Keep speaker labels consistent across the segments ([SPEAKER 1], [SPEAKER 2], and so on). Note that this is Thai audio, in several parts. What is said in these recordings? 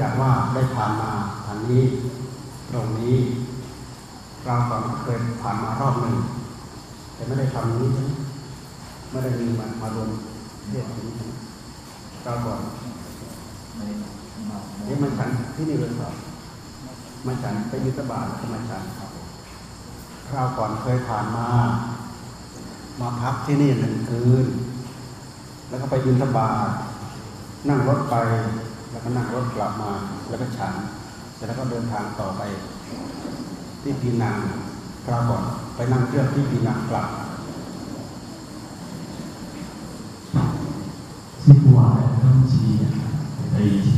[SPEAKER 1] จากว่า นานคราวก่อนไปนั่งเครื่องที่ปีนางกลับ辛苦啊，来登记，哎。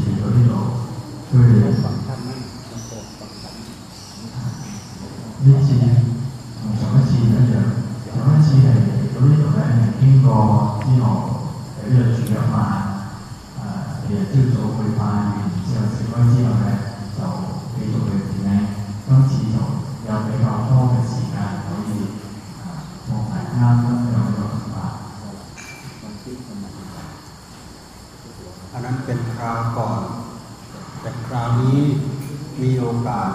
[SPEAKER 1] มีโอกาส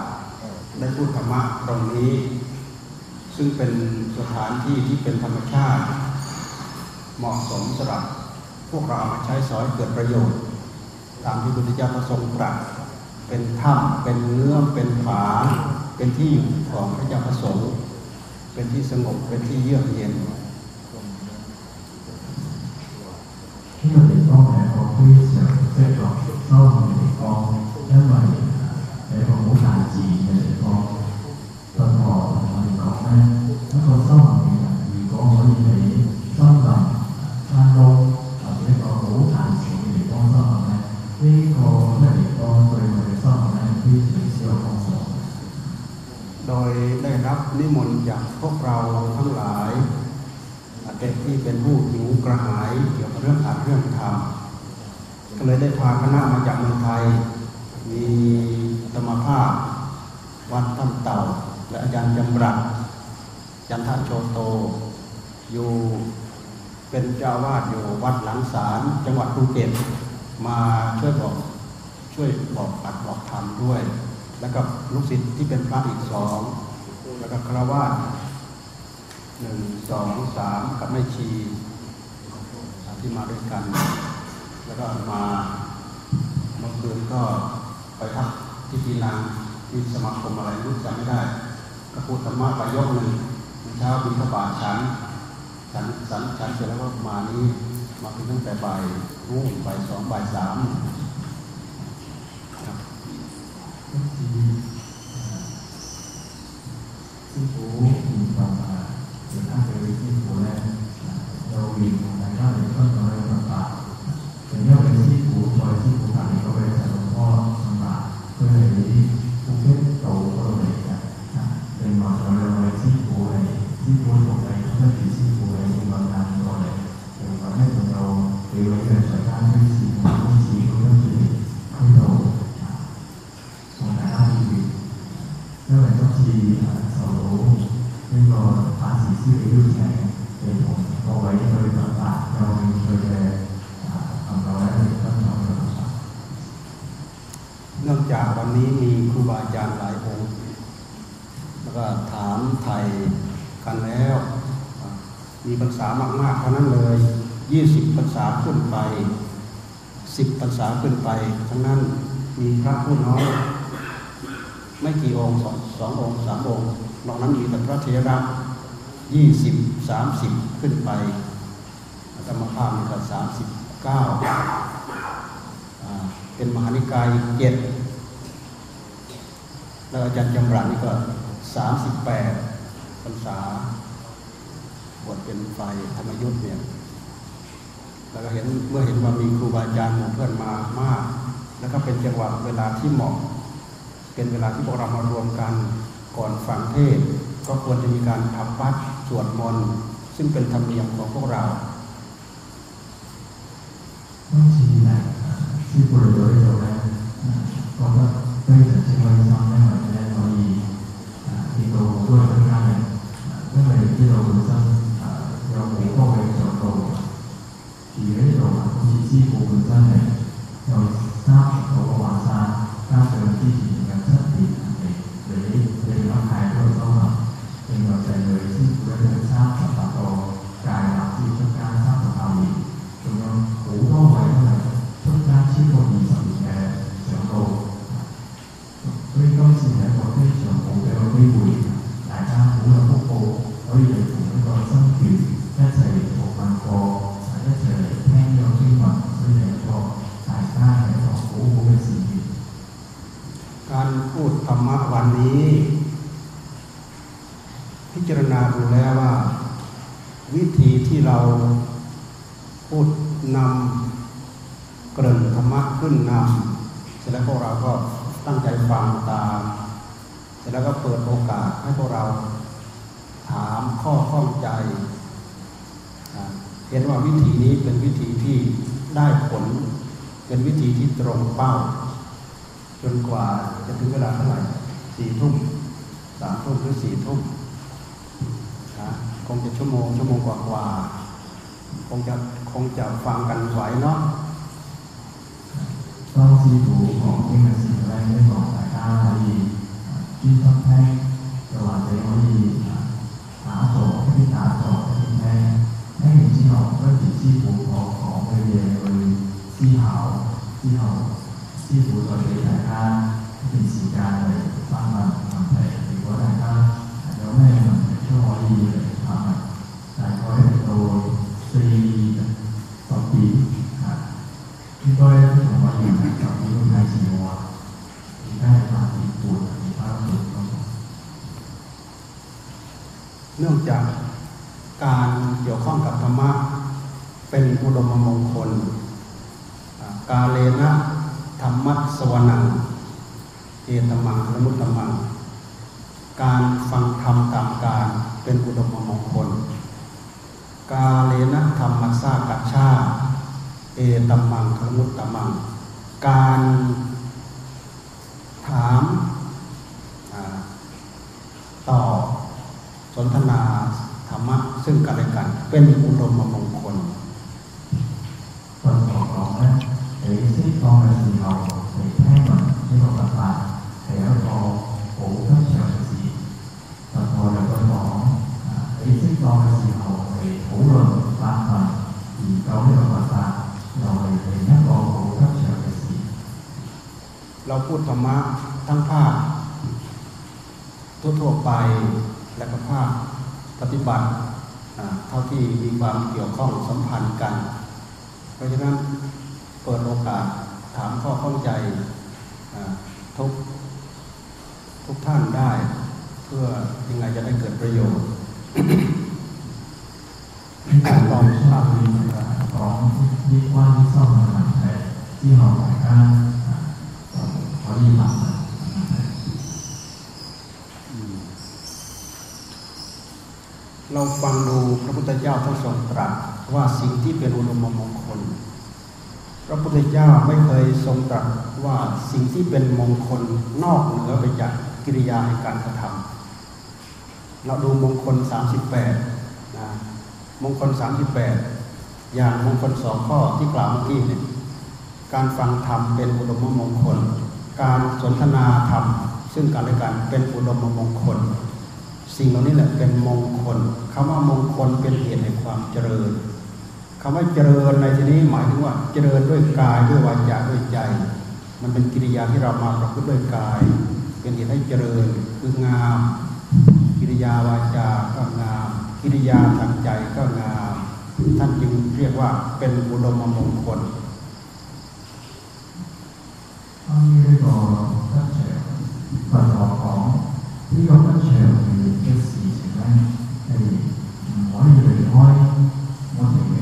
[SPEAKER 1] ได้พูดธรรมะตรงนี้ ซึ่งเป็นสถานที่ที่เป็นธรรมชาติ เหมาะสมสำหรับพวกเรามาใช้สอยเกิดประโยชน์ ตามที่พุทธเจ้าประสงค์ปรัสเป็นถ้ำเป็นเนื้อเป็นผาเป็นที่อยู่ของพระเจ้าประสงค์เป็นที่สงบเป็นที่เยือกเย็นที่เราเป็นต้องแห่ของที่ คณะมาจากเมืองไทย มีธรรมภาพ วัดถ้นเต่า และอาจารย์จำรัดจันทโชโต อยู่เป็นเจ้าวาดอยู่วัดหลังสารจังหวัดภูเก็ตมาช่วยบอกช่วยบอกปัดบอกธรรมด้วย แล้วก็ลูกศิษย์ที่เป็นพระอีกสองแล้วก็คราวาสหนึ่งสองสามกับไม่ชีที่มาด้วยกัน แล้วก็มา เมื่อคืนก็ไปพักที่กีนังที่สมาคมอะไรรู้จำไม่ได้ก็พูดธรรมะไปยกหนึ่งเช้าบิณฑบาตฉันฉันฉันฉันเสร็จแล้วก็มานี้มาเป็นตั้งแต่บ่ายรุ่งบ่ายสองบ่ายสามที่โถ
[SPEAKER 2] มีต่อมาหรือถ้าไปที่ผู้แล้วเราวิ่งไปได้ก็น้อยลำบากแต่เนี่ยไปที่โถคอยที่ 佢系喺福建道嗰度嚟嘅。啊，另外仲有两位师傅系师傅同系跟住师傅系应运间过嚟。另外咧仲有几位嘅财家居士同公子咁跟住喺度啊，同大家见面。因为今次诶受到呢个法事师嘅邀
[SPEAKER 1] 请， ขึ้นไป10ภาษาขึ้นไป ทั้งนั้นมีพระผู้น้อยไม่กี่องค์สองสององค์สามองค์นอกนั้นมีแต่พระเทระยี่สิบสามสิบขึ้นไปธรรมภาพมีก็สามสิบเก้าเป็นมหานิกายเจ็ดแล้วอาจารย์จำรันนี่ก็สามสิบแปดพรรษาบวชเป็นไฟธรรมยุทธ์เนี่ย แล้วก็เห็นเมื่อเห็นว่ามีครูบาอาจารย์หมู่เพื่อนมามาก แล้วก็เป็นจังหวะเวลาที่เหมาะ เป็นเวลาที่พวกเรามารวมกันก่อนฟังเทศก็ควรจะมีการทำวัดสวดมนต์ซึ่งเป็นธรรมเนียมของพวกเราที่บริเวณตรงนั้น
[SPEAKER 2] 好
[SPEAKER 1] 似师傅本 ตรงเป้า ธเจ้าไม่เคยทรงตรัสว่าสิ่งที่เป็นมงคลนอกเหนือไปจากกิริยาในการกระทำเราดูมงคล 38นะมงคล 38 อย่างมงคลสองข้อที่กล่าวเมื่อกี้เนี่ยการฟังธรรมเป็นอุดมมงคล การสนทนาธรรม ซึ่งกันและกันเป็นอุดมมงคล สิ่งเหล่านี้แหละเป็นมงคลคำว่ามงคลเป็นเหตุแห่งความเจริญ คำว่าเจริญในที่นี้หมายถึงว่าเจริญด้วยกายด้วยวาจาด้วยใจ มันเป็นกิริยาที่เรามาประพฤติด้วยกาย เป็นเหตุให้เจริญคืองาม กิริยาวาจาก็งาม กิริยาทางใจก็งาม ท่านจึงเรียกว่าเป็นอุดมมงคล
[SPEAKER 2] อันนี้ก็ก็เฉลยปัญห 我哋嘅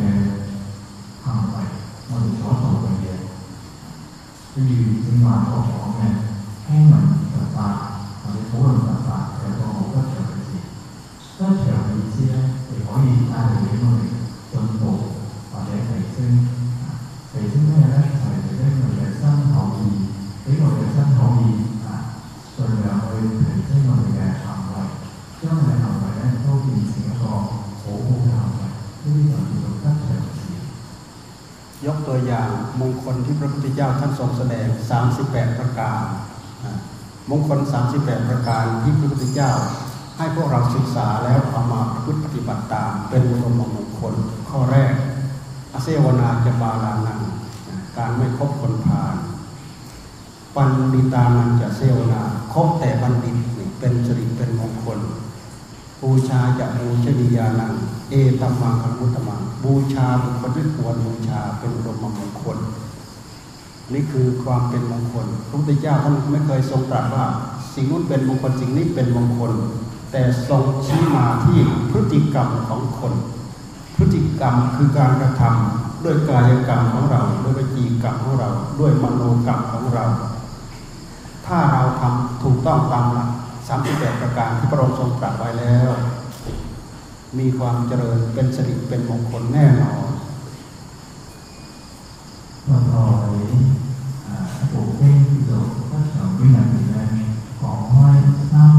[SPEAKER 2] 行為，我哋所做嘅嘢，跟住正話所講嘅聽聞佛法或者討論佛法有個好吉祥嘅事。吉祥嘅意思咧，係可以帶嚟俾我哋進步或者提升。提升咩咧？就係提升我哋嘅身口意，俾我哋嘅身口意啊，儘量去提升我哋嘅行為，將我哋行為咧都變成一個好好嘅行為。呢啲就 องคลที่พระพุทธเราก็เฉย38 ประการ มงคล 38 ประการที่พระพุทธเจ้า ให้พวกเราศึกษาแล้วเอามาพุทธปฏิบัติตาม เป็นอุดมมงคลข้อแรก อเซวนาจะบาลานังการไม่คบคนพาลปันดิตานันจะเซวนาคบแต่บัณฑิตเป็นสิริเป็นม บูชาจะบูชนียานัง เอตัมมังคัมุตมังบูชาบุคคลที่ควรบูชาเป็นอุดมมงคล นี่คือความเป็นมงคลพระพุทธเจ้าท่านไม่เคยทรงตรัสว่า สิ่งนู้นเป็นมงคลสิ่งนี้เป็นมงคล แต่ทรงชี้มาที่พฤติกรรมของคน พฤติกรรมคือการกระทำด้วยกายกรรมของเราด้วยวิจีกรรมของเรา ด้วยมโนกรรมของเรา ถ้าเราทำถูกต้องตามหลัก 38 ประการที่พระองค์ทรงตรัสไว้แล้ว มีความเจริญเป็นสิริเป็นมงคลแน่นอนต่อไปผมได้จบข้อสอบวิญญาณของห้สร้าง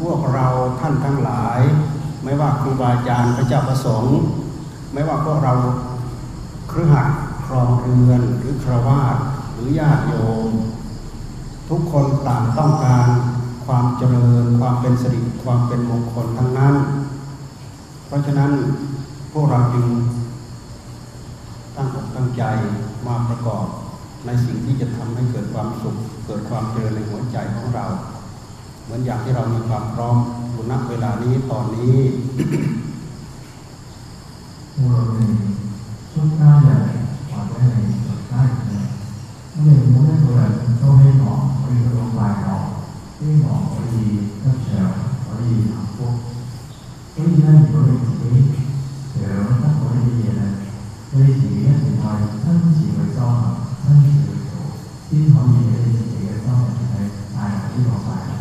[SPEAKER 1] พวกเราท่านทั้งหลาย ไม่ว่าครูบาอาจารย์พระเจ้าประสงค์ หรือญาติโยม ทุกคนต่างต้องการความเจริญ ความเป็นสิริความเป็นมงคลทั้งนั้น เพราะฉะนั้นพวกเราจึงตั้งอกตั้งใจมาประกอบในสิ่งที่จะทำให้เกิดความสุข เกิดความเจริญในหัวใจของเรา เหมือนอย่างที่เรามีความพร้อมอยู่ณเวลานี้ตอนนี้
[SPEAKER 2] พวกเราชุกท่าน 人都希望可以得到快乐，希望可以得长，可以幸福。所以咧，如果你自己想得到呢啲嘢咧，你自己一定系亲自去修行，亲自去做，先可以俾你自己嘅心灵系带来呢个快乐。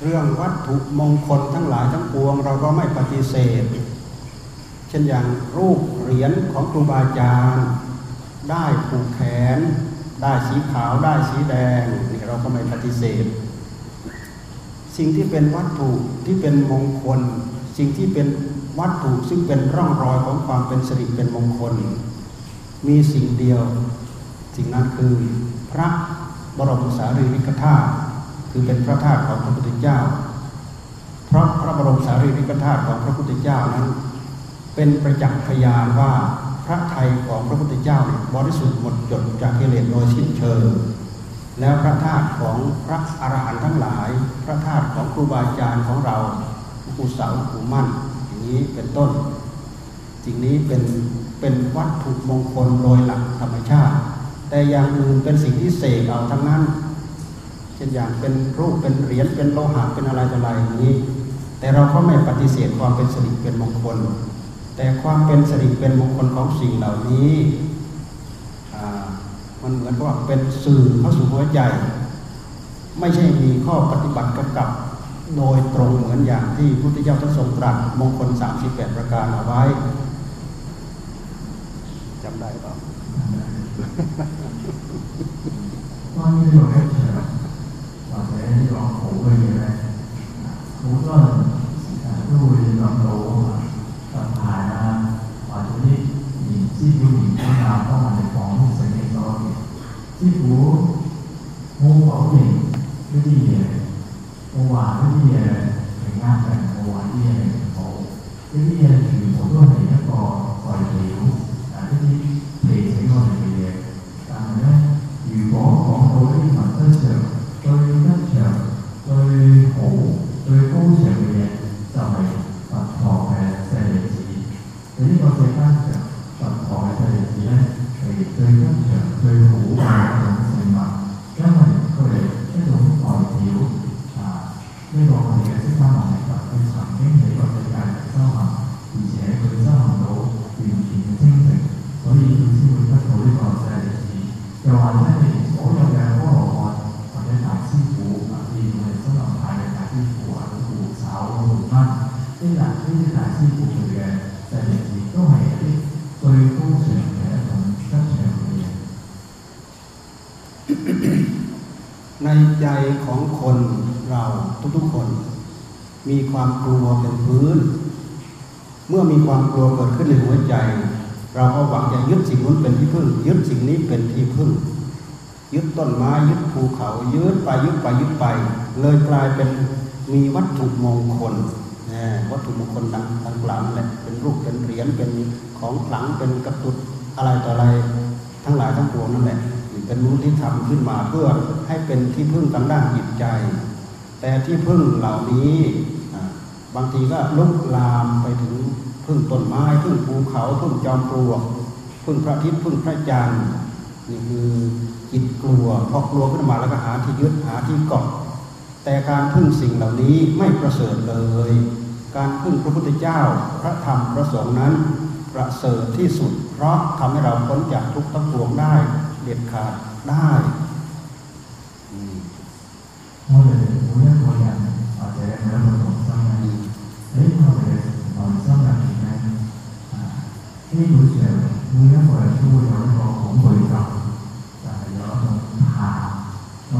[SPEAKER 1] เรื่องวัตถุมงคลทั้งหลายทั้งปวงเราก็ไม่ปฏิเสธ เช่นอย่างรูปเหรียญของครูบาอาจารย์ ได้ผูกแขน ได้สีขาวได้สีแดงนี่เราก็ไม่ปฏิเสธ สิ่งที่เป็นวัตถุที่เป็นมงคล สิ่งที่เป็นวัตถุซึ่งเป็นร่องรอยของความเป็นสิริเป็นมงคล มีสิ่งเดียว สิ่งนั้นคือพระบรมสารีริกธาตุคือเป็นพระธาตุของพระพุทธเจ้า เพราะพระบรมสารีริกธาตุของพระพุทธเจ้านั้น เป็นประจักษ์พยานว่า ระไทยของพระพุทธเจ้าบริสุทธิ์หมดจดจากกิเลสโดยสิ้นเชิง แล้วพระธาตุของพระอรหันต์ทั้งหลาย พระธาตุของครูบาอาจารย์ของเราครูเสาครูมั่นอย่างนี้เป็นต้น สิ่งนี้เป็นเป็นวัตถุมงคลโดยหลักธรรมชาติ แต่อย่างอื่นเป็นสิ่งที่เสกเอาทั้งนั้นเช่นอย่างเป็นรูปเป็นเหรียญเป็นโลหะเป็นอะไรต่ออะไรอย่างนี้ แต่เราก็ไม่ปฏิเสธความเป็นสิริเป็นมงคล แต่ความเป็นสิริเป็นมงคลของสิ่งเหล่านี้มันเหมือนว่าเป็นสื่อเข้าสู่หัวใจ ไม่ใช่มีข้อปฏิบัติกกับโดยตรงเหมือนอย่างที่พุทธเจ้าท่านทรงตรัสมงคล 38 ประการเอาไว้จำได้เปล่า
[SPEAKER 2] ตอนนี้เราได้เจอเราได้ลองผมเลยนะผมก็รู้เลยลองรู้ 師傅年經啊，幫我哋講聖經多嘅。師傅冇否認呢啲嘢，冇話呢啲嘢係啱嘅，冇話呢啲嘢係唔好，呢啲嘢全部都係一個代表
[SPEAKER 1] มีความกลัวเป็นพื้น เมื่อมีความกลัวเกิดขึ้นในหัวใจ เราก็หวังจะยึดสิ่งนู้นเป็นที่พึ่ง ยึดสิ่งนี้เป็นที่พึ่ง ยึดต้นไม้ยึดภูเขายึดไปยึดไปยึดไป เลยกลายเป็นมีวัตถุมงคลวัตถุมงคลดังดังกล่าวนั่นแหละเป็นรูปเป็นเหรียญเป็นของขลังเป็นกระตุดอะไรต่ออะไรทั้งหลายทั้งปวงนั่นแหละเป็นรู้ที่ทำขึ้นมาเพื่อให้เป็นที่พึ่งทางด้านจิตใจ แต่ที่พึ่งเหล่านี้ บางทีก็ลุกลามไปถึงพึ่งต้นไม้พึ่งภูเขาพึ่งจอมปลวกพึ่งพระอาทิตย์พึ่งพระจันทร์นี่คือจิตกลัวพอกลัวขึ้นมาแล้วก็หาที่ยึดหาที่เกาะแต่การพึ่งสิ่งเหล่านี้ไม่ประเสริฐเลย การพึ่งพระพุทธเจ้าพระธรรมพระสงฆ์นั้น ประเสริฐที่สุด เพราะทำให้เราพ้นจากทุกข์ทั้งปวงได้เด็ดขาดได้
[SPEAKER 2] 我哋 để đỡ hồi phục sau đấy là về còn sau này hiện nay. À, cái buổi chiều như nó về cái buổi hồi phục cũng bị rồi là do một thà. Nó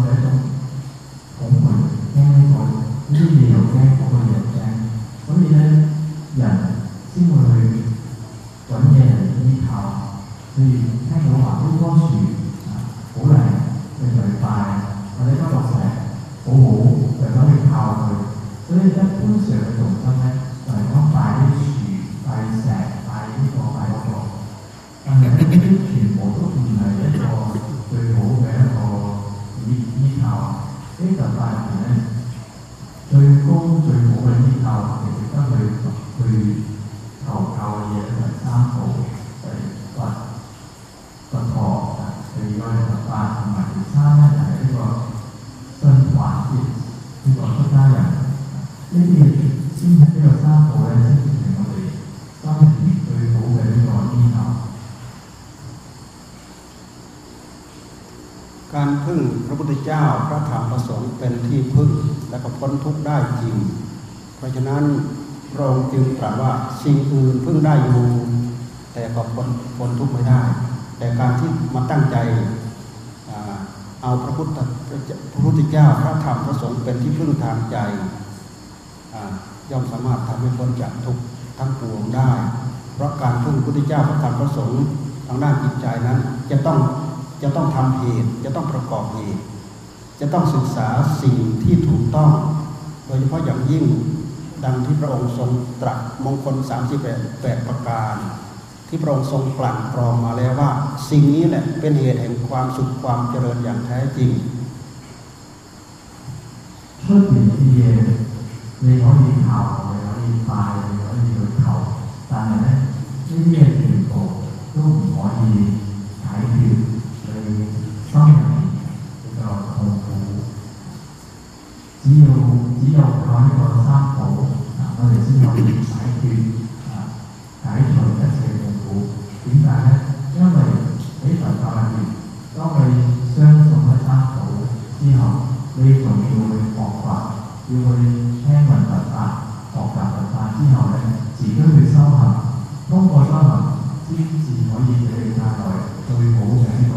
[SPEAKER 2] cũng bị gan cái điều gan của mình là gan bởi vì nên dần xin mời quản gia đi 佢。所
[SPEAKER 1] ธเจ้าพระธรรมพระสงฆ์เป็นที่พึ่งและก็พ้นทุกข์ได้จริง เพราะฉะนั้นพระองค์จึงตรัสว่าสิ่งอื่นพึ่งได้อยู่ แต่ก็พ้นพ้นทุกข์ไม่ได้ แต่การที่มาตั้งใจเอาพระพุทธพระพุทธเจ้าพระธรรมพระสงฆ์เป็นที่พึ่งทางใจย่อมสามารถทำให้พ้นจากทุกข์ทั้งปวงได้ เพราะการพึ่งพระพุทธเจ้าพระธรรมพระสงฆ์ทางด้านจิตใจนั้นจะต้องจะต้องทำเหตุจะต้องประกอบเหตุ จะต้องศึกษาสิ่งที่ถูกต้อง โดยเฉพาะอย่างยิ่งดังที่พระองค์ทรงตรัสมงคล38 8ประการ ที่พระองค์ทรงกลั่นกรองมาแล้วว่า สิ่งนี้แหละเป็นเหตุแห่งความสุขความเจริญอย่างแท้จริง
[SPEAKER 2] 出边啲嘢你可以求，你可以拜，你可以去求，但系咧呢啲嘢全部都唔可以解决你心入 只有靠呢个三宝，啊，我哋先可以解决啊解除一切痛苦。点解咧？因为喺佛教入面，当你相信咗三宝之后，你仲要去学法，要去听闻佛法，学习佛法之后咧，自己去修行，通过修行先至可以俾你带来最好嘅呢个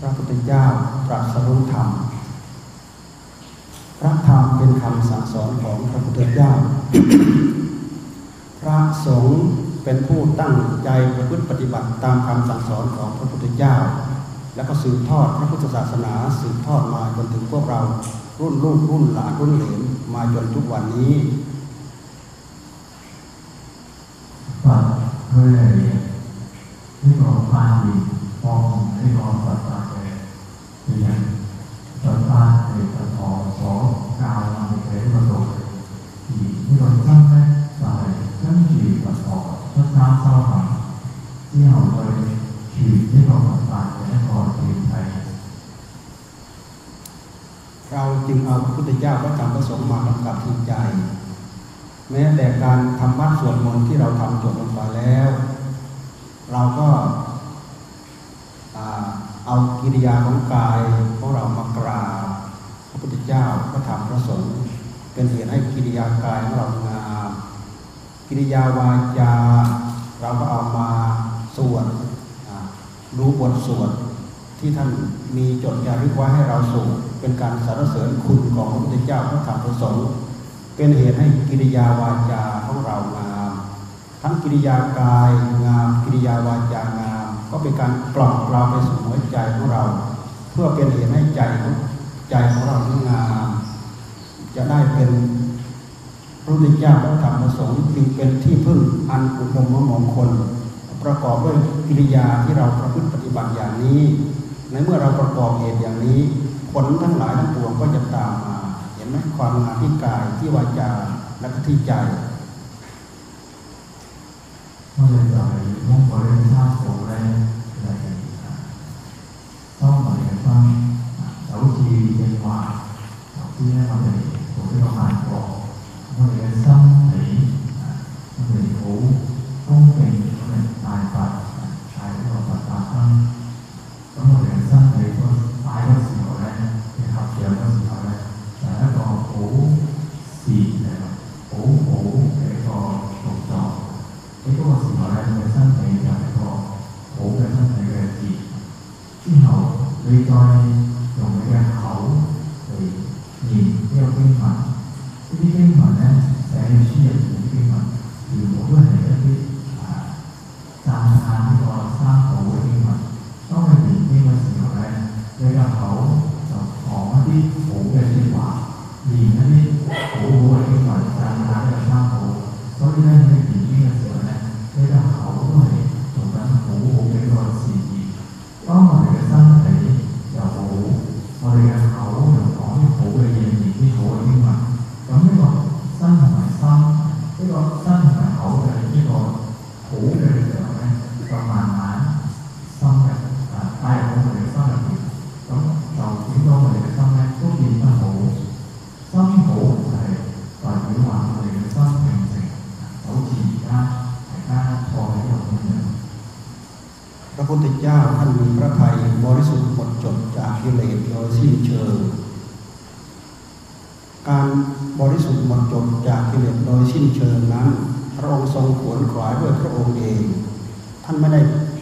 [SPEAKER 1] พระพุทธเจ้าตรัสรู้ธรรม พระธรรมเป็นคำสั่งสอนของพระพุทธเจ้า พระสงฆ์เป็นผู้ตั้งใจประพฤติปฏิบัติตามคำสั่งสอนของพระพุทธเจ้า แล้วก็สืบทอดพระพุทธศาสนาสืบทอดมาจนถึงพวกเรารุ่นลูกรุ่นหลานรุ่นเหลนมาจนทุกวันนี้
[SPEAKER 2] มองในอนค์เรียนสัเอกาเองต้นท่านหรืแต่ร้างที่เคยขีดที่รในก่อนทีไย
[SPEAKER 1] เรางเอาพรทจระงฆ์มากำกับที่ใแต่การทำวัมนต์ที่เราทำจบลงไปแล้ว เราก็ เอากิริยาของกายของเรามากราบพระพุทธเจ้าพระธรรมพระสงฆ์เป็นเหตุให้กิริยากายของเรางามกิริยาวาจา เราก็เอามาสวดรู้บทสวดที่ท่านมีจดจารึกไว้ให้เราสวดเป็นการสรรเสริญคุณของพระพุทธเจ้าพระธรรมพระสงฆ์เป็นเหตุให้กิริยาวาจาของเรางาม ทั้งกิริยากายงามกิริยาวาจางาม ก็เป็นการกล่อมเราไปสู่หัวใจของเรา เพื่อเป็นเหตุให้ใจของใจของเรานั้นงามจะได้เป็นพระพุทธเจ้าพระธรรมพระสงฆ์จึงเป็นที่พึ่งอันอุดมมงคล ประกอบด้วยกิริยาที่เราประพฤติปฏิบัติอย่างนี้ ในเมื่อเราประกอบเหตุอย่างนี้ ผลทั้งหลายทั้งปวงก็จะตามมา เห็นไหมความงามที่กายที่วาจาและที่ใจ
[SPEAKER 2] 我哋就係通過呢三步咧嚟修為嘅分，就好似正話頭先咧，我哋做呢個飯課，我哋嘅心 後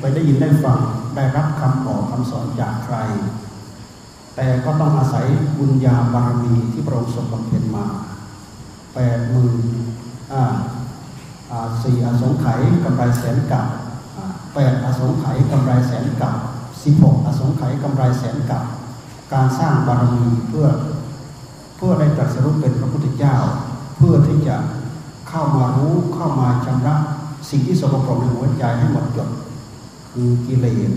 [SPEAKER 1] ไปได้ยินได้ฟังได้รับคำบอกคำสอนจากใคร แต่ก็ต้องอาศัยบุญญาบารมีที่พระองค์ทรงบำเพ็ญมาแปดหมื่นอ่าอ่าสี่อสงไขยกำไรแสนกับอ่าแปดอสงไขยกำไรแสนกับสิบหกอสงไขยกำไรแสนกับการสร้างบารมีเพื่อเพื่อได้ตรัสรู้เป็นพระพุทธเจ้า เพื่อที่จะเข้ามารู้เข้ามาชำระสิ่งที่สกปรกในหัวใจให้หมดจด คือกิเลส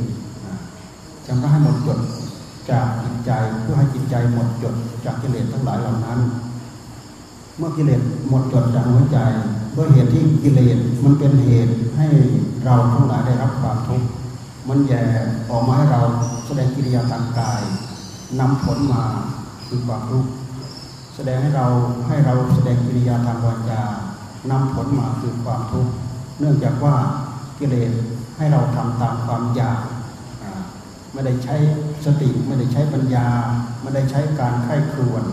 [SPEAKER 1] ชำระให้หมดจดจากจิตใจเพื่อให้จิตใจหมดจดจากกิเลสทั้งหลายเหล่านั้น เมื่อกิเลสหมดจดจากหัวใจด้วยเหตุที่กิเลสมันเป็นเหตุให้เราทั้งหลายได้รับความทุกข์มันแย่ออกมาให้เราแสดงกิริยาทางกายนำผลมาคือความทุกข์แสดงให้เราให้เราแสดงกิริยาทางวาจานำผลมาคือความทุกข์เนื่องจากว่ากิเลส ให้เราทำตามความอยากไม่ได้ใช้สติไม่ได้ใช้ปัญญา ไม่ได้ใช้การไข้ครวน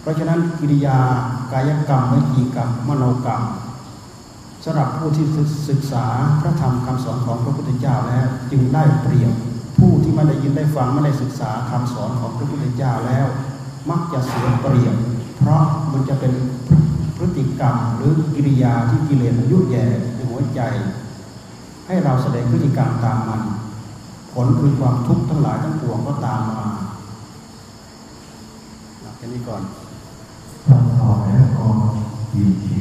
[SPEAKER 1] เพราะฉะนั้นกิริยากายกรรมวิจีกรรมมโนกรรมสำหรับผู้ที่ศึกษาพระธรรมคำสอนของพระพุทธเจ้าแล้วจึงได้เปรียบผู้ที่ไม่ได้ยินได้ฟังไม่ได้ศึกษาคำสอนของพระพุทธเจ้าแล้ว มักจะเสียเปรียบ เพราะมันจะเป็นพฤติกรรมหรือกิริยาที่กิเลสมันยุแย่ในหัวใจ ให้เราแสดงพฤติกรรมตามมัน ผลคือความทุกข์ทั้งหลายทั้งปวงก็ตามมาหลักแค่นี้ก่อน
[SPEAKER 2] ทำต่อแล้วก็ดีที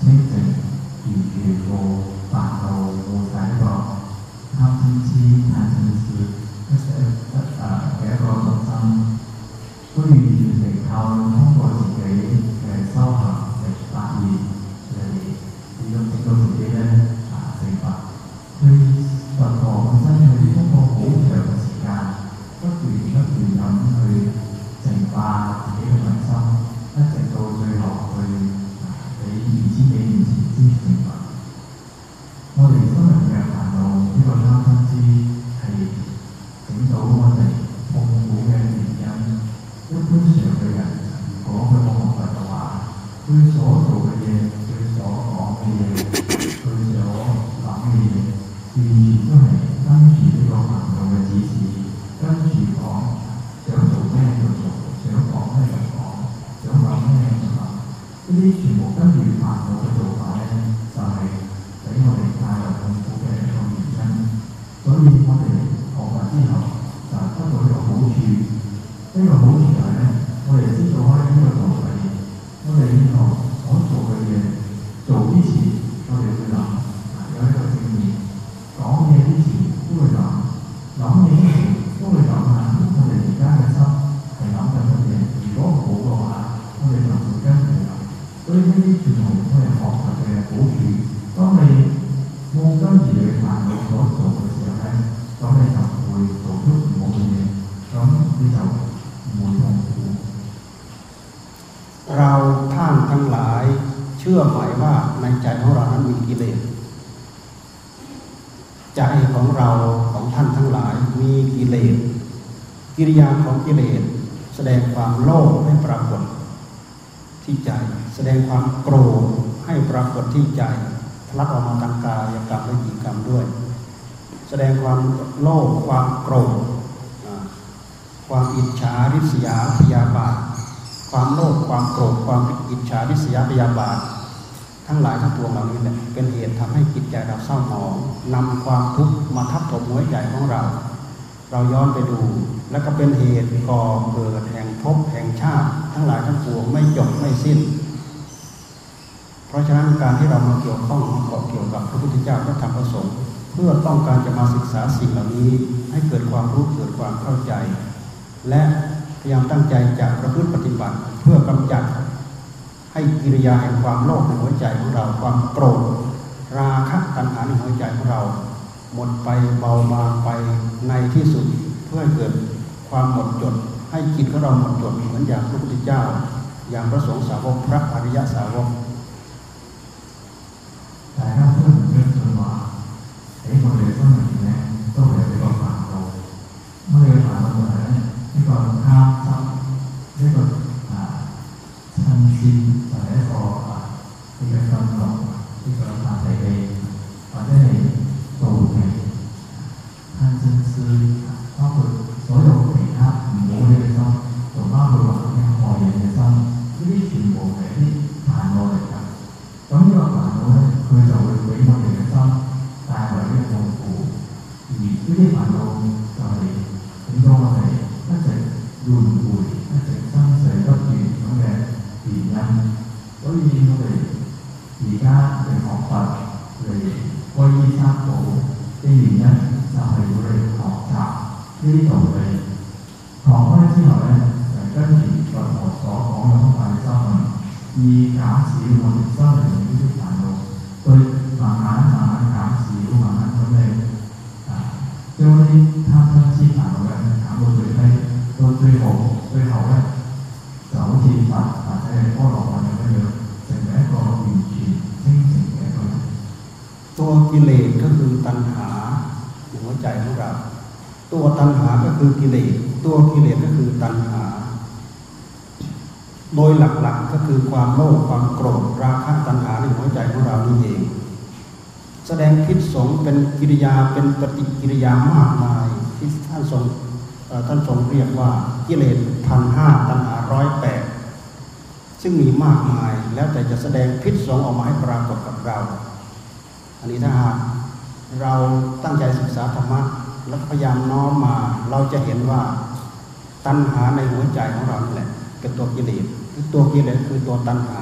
[SPEAKER 2] เช็คเสร็จดีเกโกปาโร
[SPEAKER 1] โรสายบอกทำจริงจริงทำจริงจริงก็จะเอ่อแกรอตรงตามผู้ดี กิริยาของกิเลสแสดงความโลภให้ปรากฏที่ใจ แสดงความโกรธให้ปรากฏที่ใจทะลักออกมาทางกายกรรมและจิตกรรมด้วย แสดงความโลภความโกรธความอิจฉาริษยาพยาบาท ความโลภความโกรธความอิจฉาริษยาพยาบาท ทั้งหลายทั้งปวงเหล่านี้แหละเป็นเหตุทำให้จิตใจเราเศร้าหมองนำความทุกข์มาทับถมหัวใจของเรา เราย้อนไปดู แล้วก็เป็นเหตุก่อเกิดแห่งภพแห่งชาติ ทั้งหลายทั้งปวงไม่จบไม่สิ้น เพราะฉะนั้นการที่เรามาเกี่ยวข้องเกาะเกี่ยวกับพระพุทธเจ้าพระธรรมพระสงฆ์เพื่อต้องการจะมาศึกษาสิ่งเหล่านี้ ให้เกิดความรู้เกิดความเข้าใจ และพยายามตั้งใจจะประพฤติปฏิบัติเพื่อกำจัดให้กิริยาแห่งความโลภในหัวใจของเราความโกรธราคะตัณหาในหัวใจของเรา หมดไปเบาบางไปในที่สุดเพื่อเกิดความหมดจด ให้จิตของเราหมดจดเหมือนอย่างพระพุทธเจ้า อย่างพระสงฆ์สาวกพระอริยสาวก
[SPEAKER 2] แต่ถ้าเพื่อนเรื่องจนว่าไอ้คนเรียนต้องอย่างนี้ต้องเรียนไปก่อนฝังเราเมื่อเรียนฝังเราเนี่ยนี่ก่อนข้ามซ้ำนี่ก่อน 嘅原因，就系要嚟学习呢啲道理。学开之后咧，就跟住佛陀所讲嘅方法去修行。以减少我哋生命
[SPEAKER 1] คือกิเลสตัวกิเลสก็คือตัณหา โดยหลักๆก็คือความโลภความโกรธราคะตัณหาในหัวใจของเรานี่เอง แสดงพิษสงเป็นกิริยาเป็นปฏิกิริยามากมายที่ท่านทรงท่านทรงเรียกว่ากิเลสพันห้าตัณหาร้อยแปดซึ่งมีมากมายแล้วแต่จะแสดงพิษสงออกมาให้ปรากฏกับเรา อันนี้ถ้าหากเราตั้งใจศึกษาธรรมะ แล้วพยายามน้อมมา เราจะเห็นว่าตัณหาในหัวใจของเราแหละเป็นตัวกิเลสคือตัวกิเลสคือตัวตัณหา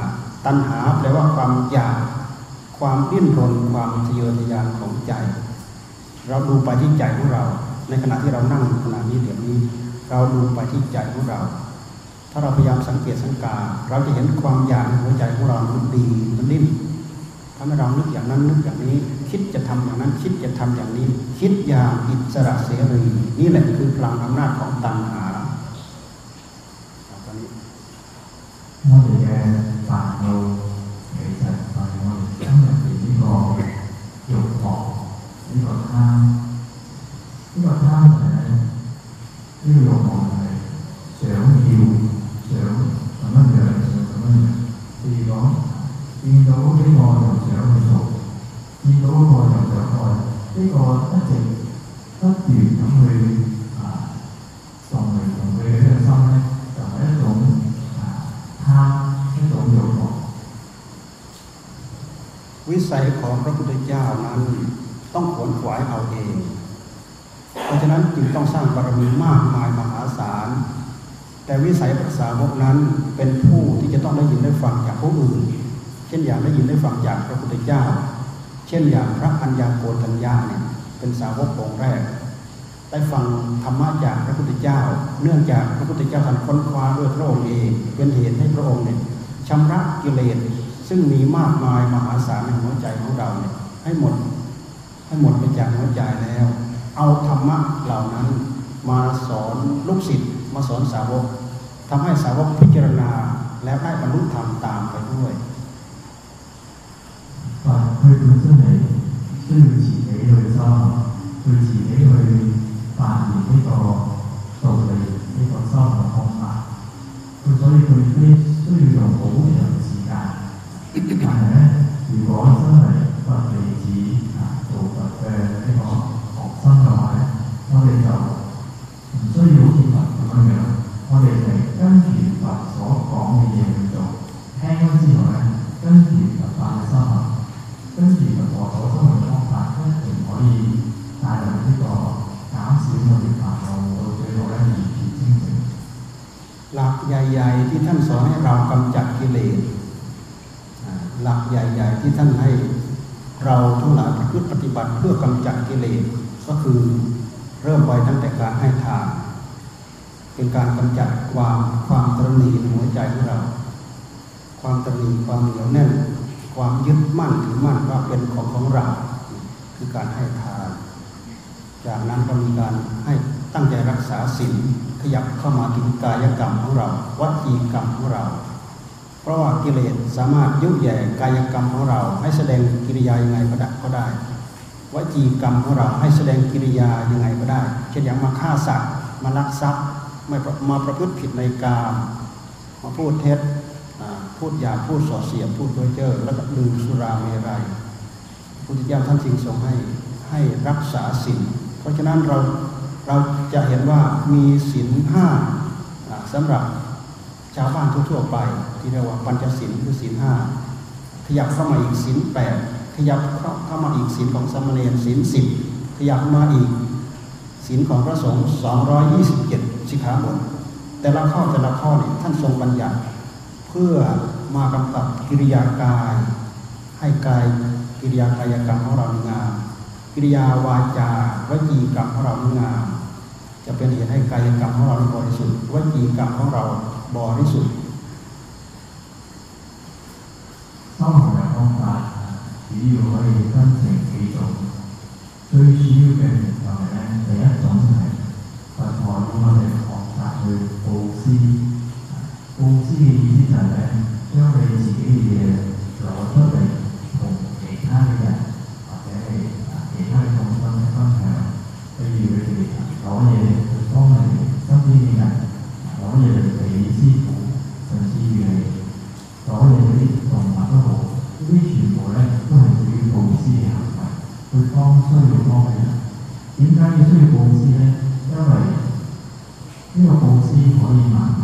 [SPEAKER 1] ตัณหาแปลว่าความอยาก ความดิ้นรน ความทะเยอทะยานของใจ เราดูไปที่ใจของเรา ในขณะที่เรานั่งขณะนี้เดี๋ยวนี้ เราดูไปที่ใจของเรา ถ้าเราพยายามสังเกตสังกา เราจะเห็นความอยากในหัวใจของเรามันดีมันดิ้นทำให้เรานึกอย่างนั้นนึกอย่างนี้ คิดจะทำอย่างนั้นคิดจะทำอย่างนี้ คิดอย่างอิสระเสรีนี่แหละคือพลังอำนาจของตัณหาตอนนี้
[SPEAKER 2] นอกจากปากเราหาใจไปว่าตั้งแต่สิ่งที่รอหยกหอกที่เรอท่าที่ต่อท่าอะไรที่หยก 呢、个一直不断咁去啊动嚟动去嘅呢个心咧，就系、一种啊贪一种欲望。
[SPEAKER 1] วิสัยของพระพุทธเจ้านั้นต้องขวนขวายเอาเอง เพราะฉะนั้นจึงต้องสร้างบารมีมากมายมหาศาล แต่วิสัยพระสาวกนั้นเป็นผู้ที่จะต้องได้ยินได้ฟังจากผู้อื่น เช่นอย่างได้ยินได้ฟังจากพระพุทธเจ้า เช่นอย่างพระอัญญาโกณทัญญาเนี่ยเป็นสาวกองแรก ได้ฟังธรรมะจากพระพุทธเจ้า เนื่องจากพระพุทธเจ้าท่านค้นคว้าด้วยพระองค์เองเป็นเหตุให้พระองค์เนี่ยชำระกิเลสซึ่งมีมากมายมหาศาลในหัวใจของเราเนี่ยให้หมดให้หมดไปจากหัวใจแล้ว เอาธรรมะเหล่านั้นมาสอนลูกศิษย์มาสอนสาวกทำให้สาวกพิจารณาแล้วได้บรรลุธรรมตามไปด้วย
[SPEAKER 2] 佛佢本身系需要自己去修，佢自己去发现呢个道理，呢、个修行方法。佢所以佢必须要用好长时间。但系咧，如果真系佛弟子啊做佛嘅呢个学生嘅话咧，我哋就唔需要好似佛咁样样，我哋系跟住佛所讲嘅嘢去做，听咗之后咧，跟住佛法嘅修行。 ซึ่งผีมันขอเขาเข้ามาในห้อพระก็เห็นพอดีตายแบบ
[SPEAKER 1] ที่
[SPEAKER 2] ก่อน้ำสีมันเป็ากเราเจอเราได้ดีผีจริง
[SPEAKER 1] หลักใหญ่ ๆ ที่ท่านสอนให้เรากำจัดกิเลสหลักใหญ่ ๆ ที่ท่านให้เราทั้งหลายพฤติปฏิบัติเพื่อกำจัดกิเลสก็คือเริ่มไว้ตั้งแต่การให้ทานเป็นการกำจัดความความตรณีในหัวใจของเรา ความตรณีความเหนียวแน่น ความยึดมั่นถือมั่นว่าเป็นของของเรา คือการให้ทาน จากนั้นก็มีการให้ตั้งใจรักษาศีลขยับเข้ามาถึงกายกรรมของเรา วัจีกรรมของเรา เพราะว่ากิเลสสามารถยุแย่กายกรรมของเรา ให้แสดงกิริยายังไงก็ได้ก็ได้วจีกรรมของเราให้แสดงกิริยายังไงก็ได้ เช่นอย่างมาฆ่าสัตว์มาลักทรัพย์ไม่มาประพฤติผิดในกามมาพูดเท็จ พูดหยาพูดส่อเสียพูดเพ้อเจ้อแล้วก็ดื่มสุราเมรัยพุทธเจ้าท่านจึงทรงให้ให้รักษาศีลเพราะฉะนั้นเราเราจะเห็นว่ามีศีลห้าสำหรับชาวบ้านทั่วๆไป ที่เรียกว่าปัญจศีลคือศีลห้าขยับเข้ามาอีกศีลแปดขยับเข้ามาอีกศีลของสมณีศีลสิบขยับมาอีกศีลของพระสงฆ์สองร้อยยี่สิบเจ็ดสิกขาบทแต่ละข้อแต่ละข้อเนี่ยท่านทรงบัญญัติ เพื่อมากำกับกิริยากาย ให้กายกิริยากายกรรมของเรางามกิริยาวาจาวจีกรรมของเรางามจะเป็นเหตุให้กายกรรมของเราบริสุทธิ์วจีกรรมของเราบริสุทธิ์
[SPEAKER 2] 生活嘅方法主要可以分成几种，最主要嘅就系咧，第一种系佛陀要我哋学习去布施。 布施嘅意思就係咧，將你自己嘅嘢攞出嚟同其他嘅人或者係其他嘅眾生分享，譬如佢哋攞嘢去幫佢哋身邊嘅人，攞嘢嚟俾師傅，甚至於係攞嘢嗰啲動物都好，呢啲全部咧都係屬於布施嘅行為，去幫需要幫嘅人。點解要需要布施咧？因為呢個布施可以慢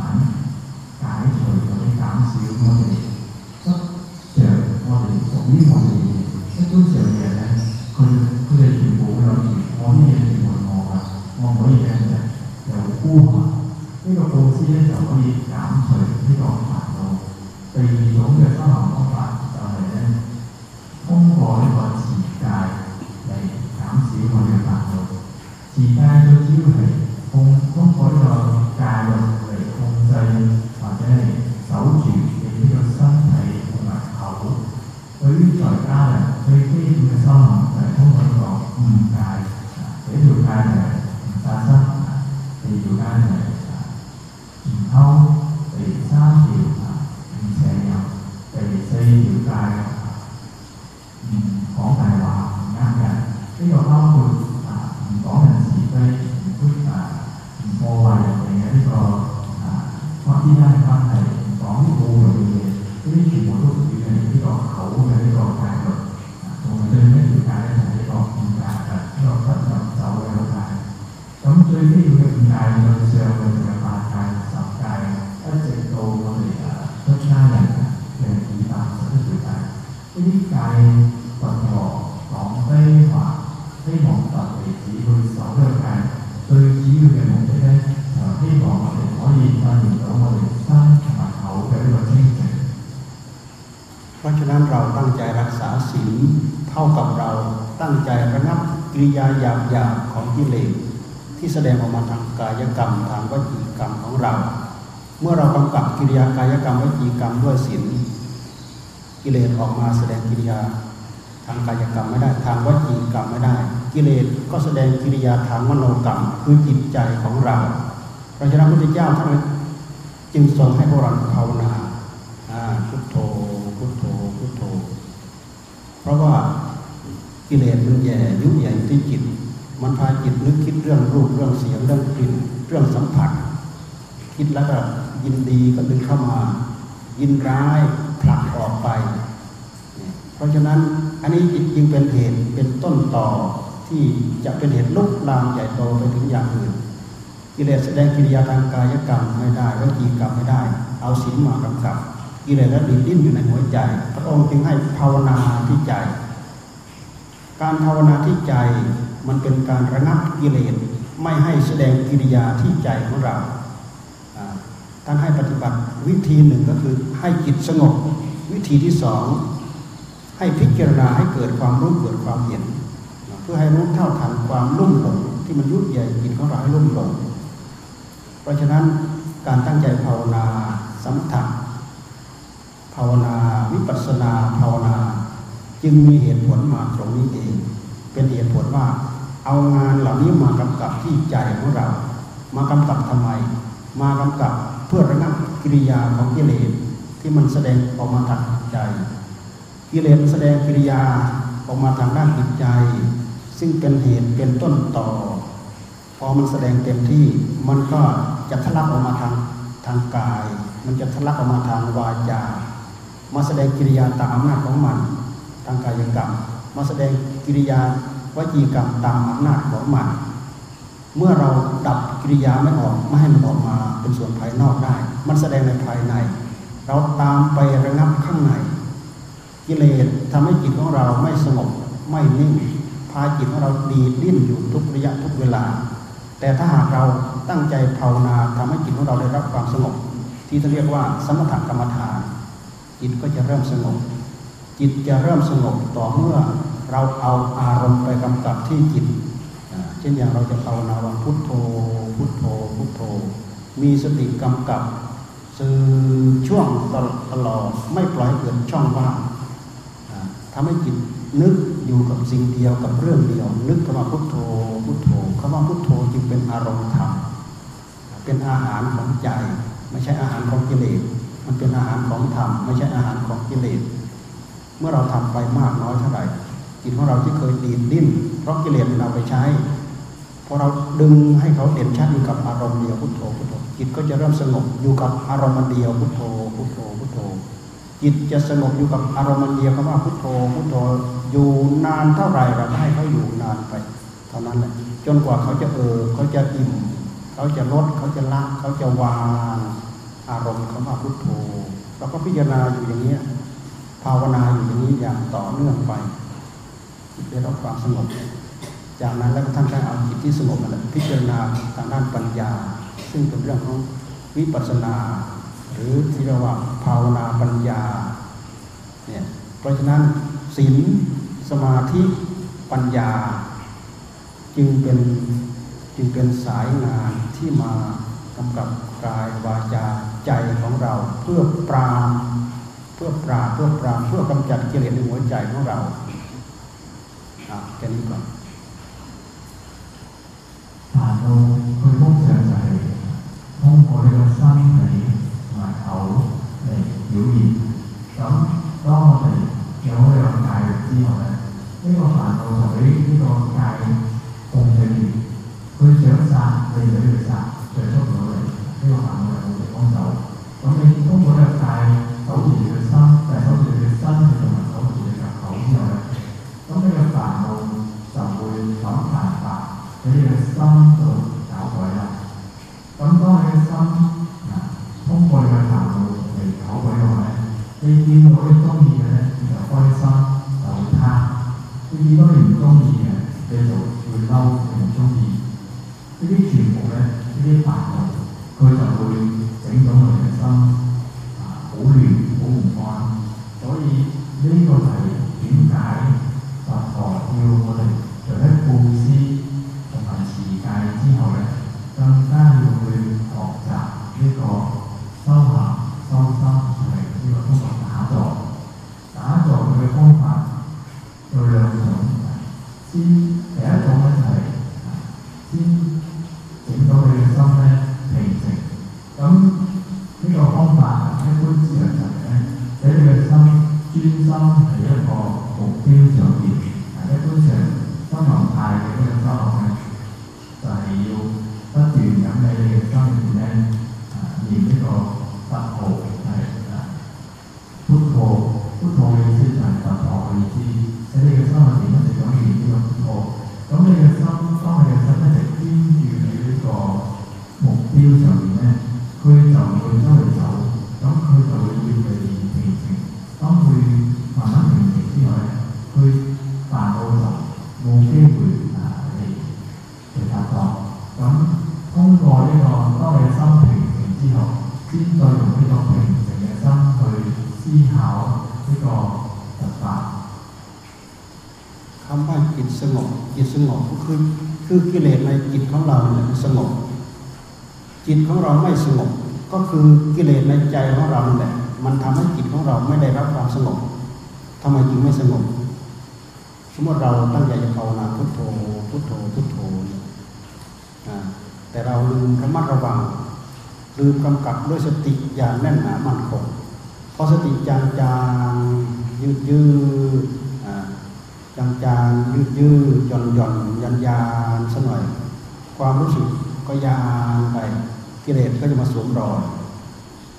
[SPEAKER 1] กิริยาหยาบๆของกิเลสที่แสดงออกมาทางกายกรรมทางวจีกรรมของเรา เมื่อเรากำกับกิริยากายกรรมวจีกรรมด้วยศีลกิเลสออกมาแสดงกิริยาทางกายกรรมไม่ได้ทางวจีกรรมไม่ได้ กิเลสก็แสดงกิริยาทางมโนกรรมคือจิตใจของเราเพราะฉะนั้นพระพุทธเจ้าท่านจึงทรงให้พวกเราภาวนาพุทโธพุทโธพุทโธ เพราะว่ากิเลสมันแย่ยุ่งใหญ่ที่จิต มันพาจิตนึกคิด เรื่องรูปเรื่องเสียงเรื่องกลิ่นเรื่องสัมผัส คิดแล้วก็ยินดีก็ดึงเข้ามา ยินร้ายผลักออกไป เพราะฉะนั้นอันนี้จึงเป็นเหตุเป็นต้นต่อที่จะเป็นเหตุลุกลามใหญ่โตไปถึงอย่างอื่นกิเลสแสดงกิริยาทางกายกรรมไม่ได้วจีกรรมไม่ได้ เอาศีลมากำกับกิเลสและดิ้นดิ้นอยู่ในหัวใจ พระองค์จึงให้ภาวนาที่ใจ การภาวนาที่ใจ มันเป็นการระงับกิเลสไม่ให้แสดงกิริยาที่ใจของเราท่านให้ปฏิบัติวิธีหนึ่งก็คือให้จิตสงบ วิธีที่สองให้พิจารณาให้เกิดความรู้เกิดความเห็น เพื่อให้รู้เท่าทันความลุ่มหลงที่มันยุ่ยใหญ่จิตของเราให้ลุ่มหลงเพราะฉะนั้นการตั้งใจภาวนาสมถะภาวนาวิปัสสนาภาวนา จึงมีเหตุผลมาตรงนี้เอง เป็นเหตุผลว่า เอางานเหล่านี้มากำกับที่ใจของเรา มากำกับทำไม มากำกับเพื่อระงับกิริยาของกิเลสที่มันแสดงออกมาทางใจกิเลสแสดงกิริยาออกมาทางด้านจิตใจ ซึ่งเป็นเหตุเป็นต้นต่อ พอมันแสดงเต็มที่มันก็จะทะลักออกมาทางทางกาย มันจะทะลักออกมาทางวาจา มาแสดงกิริยาตามอำนาจของมัน ทางกายกรรมมาแสดงกิริยา วจีกรรมตามอำนาจของมันเมื่อเราดับกิริยาไม่ออกไม่ให้มันออกมาเป็นส่วนภายนอกได้ มันแสดงในภายใน เราตามไประงับข้างใน กิเลสทำให้จิตของเราไม่สงบไม่นิ่ง พาจิตของเราดีดิ้นอยู่ทุกระยะทุกเวลา แต่ถ้าหากเราตั้งใจภาวนาทำให้จิตของเราได้รับความสงบ ที่จะเรียกว่าสมถกรรมฐาน จิตก็จะเริ่มสงบ จิตจะเริ่มสงบต่อเมื่อ เราเอาอารมณ์ไปกำกับที่จิตเช่นอย่างเราจะภาวนาวันพุทโธ พุทโธ พุทโธ มีสติกำกับสื่อช่วงตลอดไม่ปล่อยเกิดช่องว่างทำให้จิตนึกอยู่กับสิ่งเดียวกับเรื่องเดียว นึกคำว่าพุทโธ พุทโธคำว่าพุทโธจึงเป็นอารมณ์ธรรมเป็นอาหารของใจ ไม่ใช่อาหารของกิเลสมันเป็นอาหารของธรรมไม่ใช่อาหารของกิเลสเมื่อเราทำไปมากน้อยเท่าไหร่ จิตของเราที่เคยดีดดิ้น เพราะกิเลสเอาไปใช้พอเราดึงให้เขาเด่นชัดอยู่กับอารมณ์เดียวพุทโธพุทโธจิตก็จะเริ่มสงบอยู่กับอารมณ์เดียวพุทโธพุทโธพุทโธ จิตจะสงบอยู่กับอารมณ์เดียวคำว่าพุทโธพุทโธอยู่นานเท่าไหร่เราให้เขาอยู่นานไป เท่านั้นแหละจนกว่าเขาจะเออเขาจะอิ่มเขาจะลดเขาจะละเขาจะวางอารมณ์คำว่าพุทโธเราก็พิจารณาอยู่อย่างนี้ภาวนาอยู่อย่างนี้อย่างต่อเนื่องไป ได้รับความสงบ จากนั้นแล้วท่านก็เอาจิตที่สงบนั่นพิจารณาทางด้านปัญญา ซึ่งเป็นเรื่องของวิปัสสนา หรือที่เรียกว่าภาวนาปัญญาเนี่ยเพราะฉะนั้นศีลสมาธิปัญญา จึงเป็นจึงเป็นสายงานที่มากำกับกายวาจาใจของเราเพื่อปรามเพื่อปราบเพื่อปรามเพื่อกำจัดกิเลสในหัวใจของเรา แค่นี้ก่อน
[SPEAKER 2] ผ่านเราเคยพบเจอใจ通過呢個身體同埋口嚟表現。咁當我哋有呢個戒律之後咧，呢、這個煩惱就俾呢個戒控制住，佢想殺你就俾佢殺，最速到嚟，呢、這個煩惱係冇地方走。咁你通過呢個戒守住你嘅心，就係 đây là tâm tự tạo gọi là Cấm có hay tâm là không gọi là tạo rồi
[SPEAKER 1] thì khi nó có tâm gì thì tạo gọi là tâm tạo tham khi đó คือคือกิเลสในจิตของเราเนี่ยสงบจิตของเราไม่สงบก็คือกิเลสในใจของเราแหละมันทำให้จิตของเราไม่ได้รับความสงบทำไมจึงไม่สงบสมมติเราตั้งใจจะภาวนาพุทโธพุทโธพุทโธแต่เราลืมระมัดระวังลืมกำกับด้วยสติอย่างแน่นหนามั่นคงพอสติจางจางยืดยืด จางจางยืดยืดหย่อนหย่อนยันยานสัหน่อย ความรู้สึกก็ยานไปกิเลสก็จะมาสวมรอย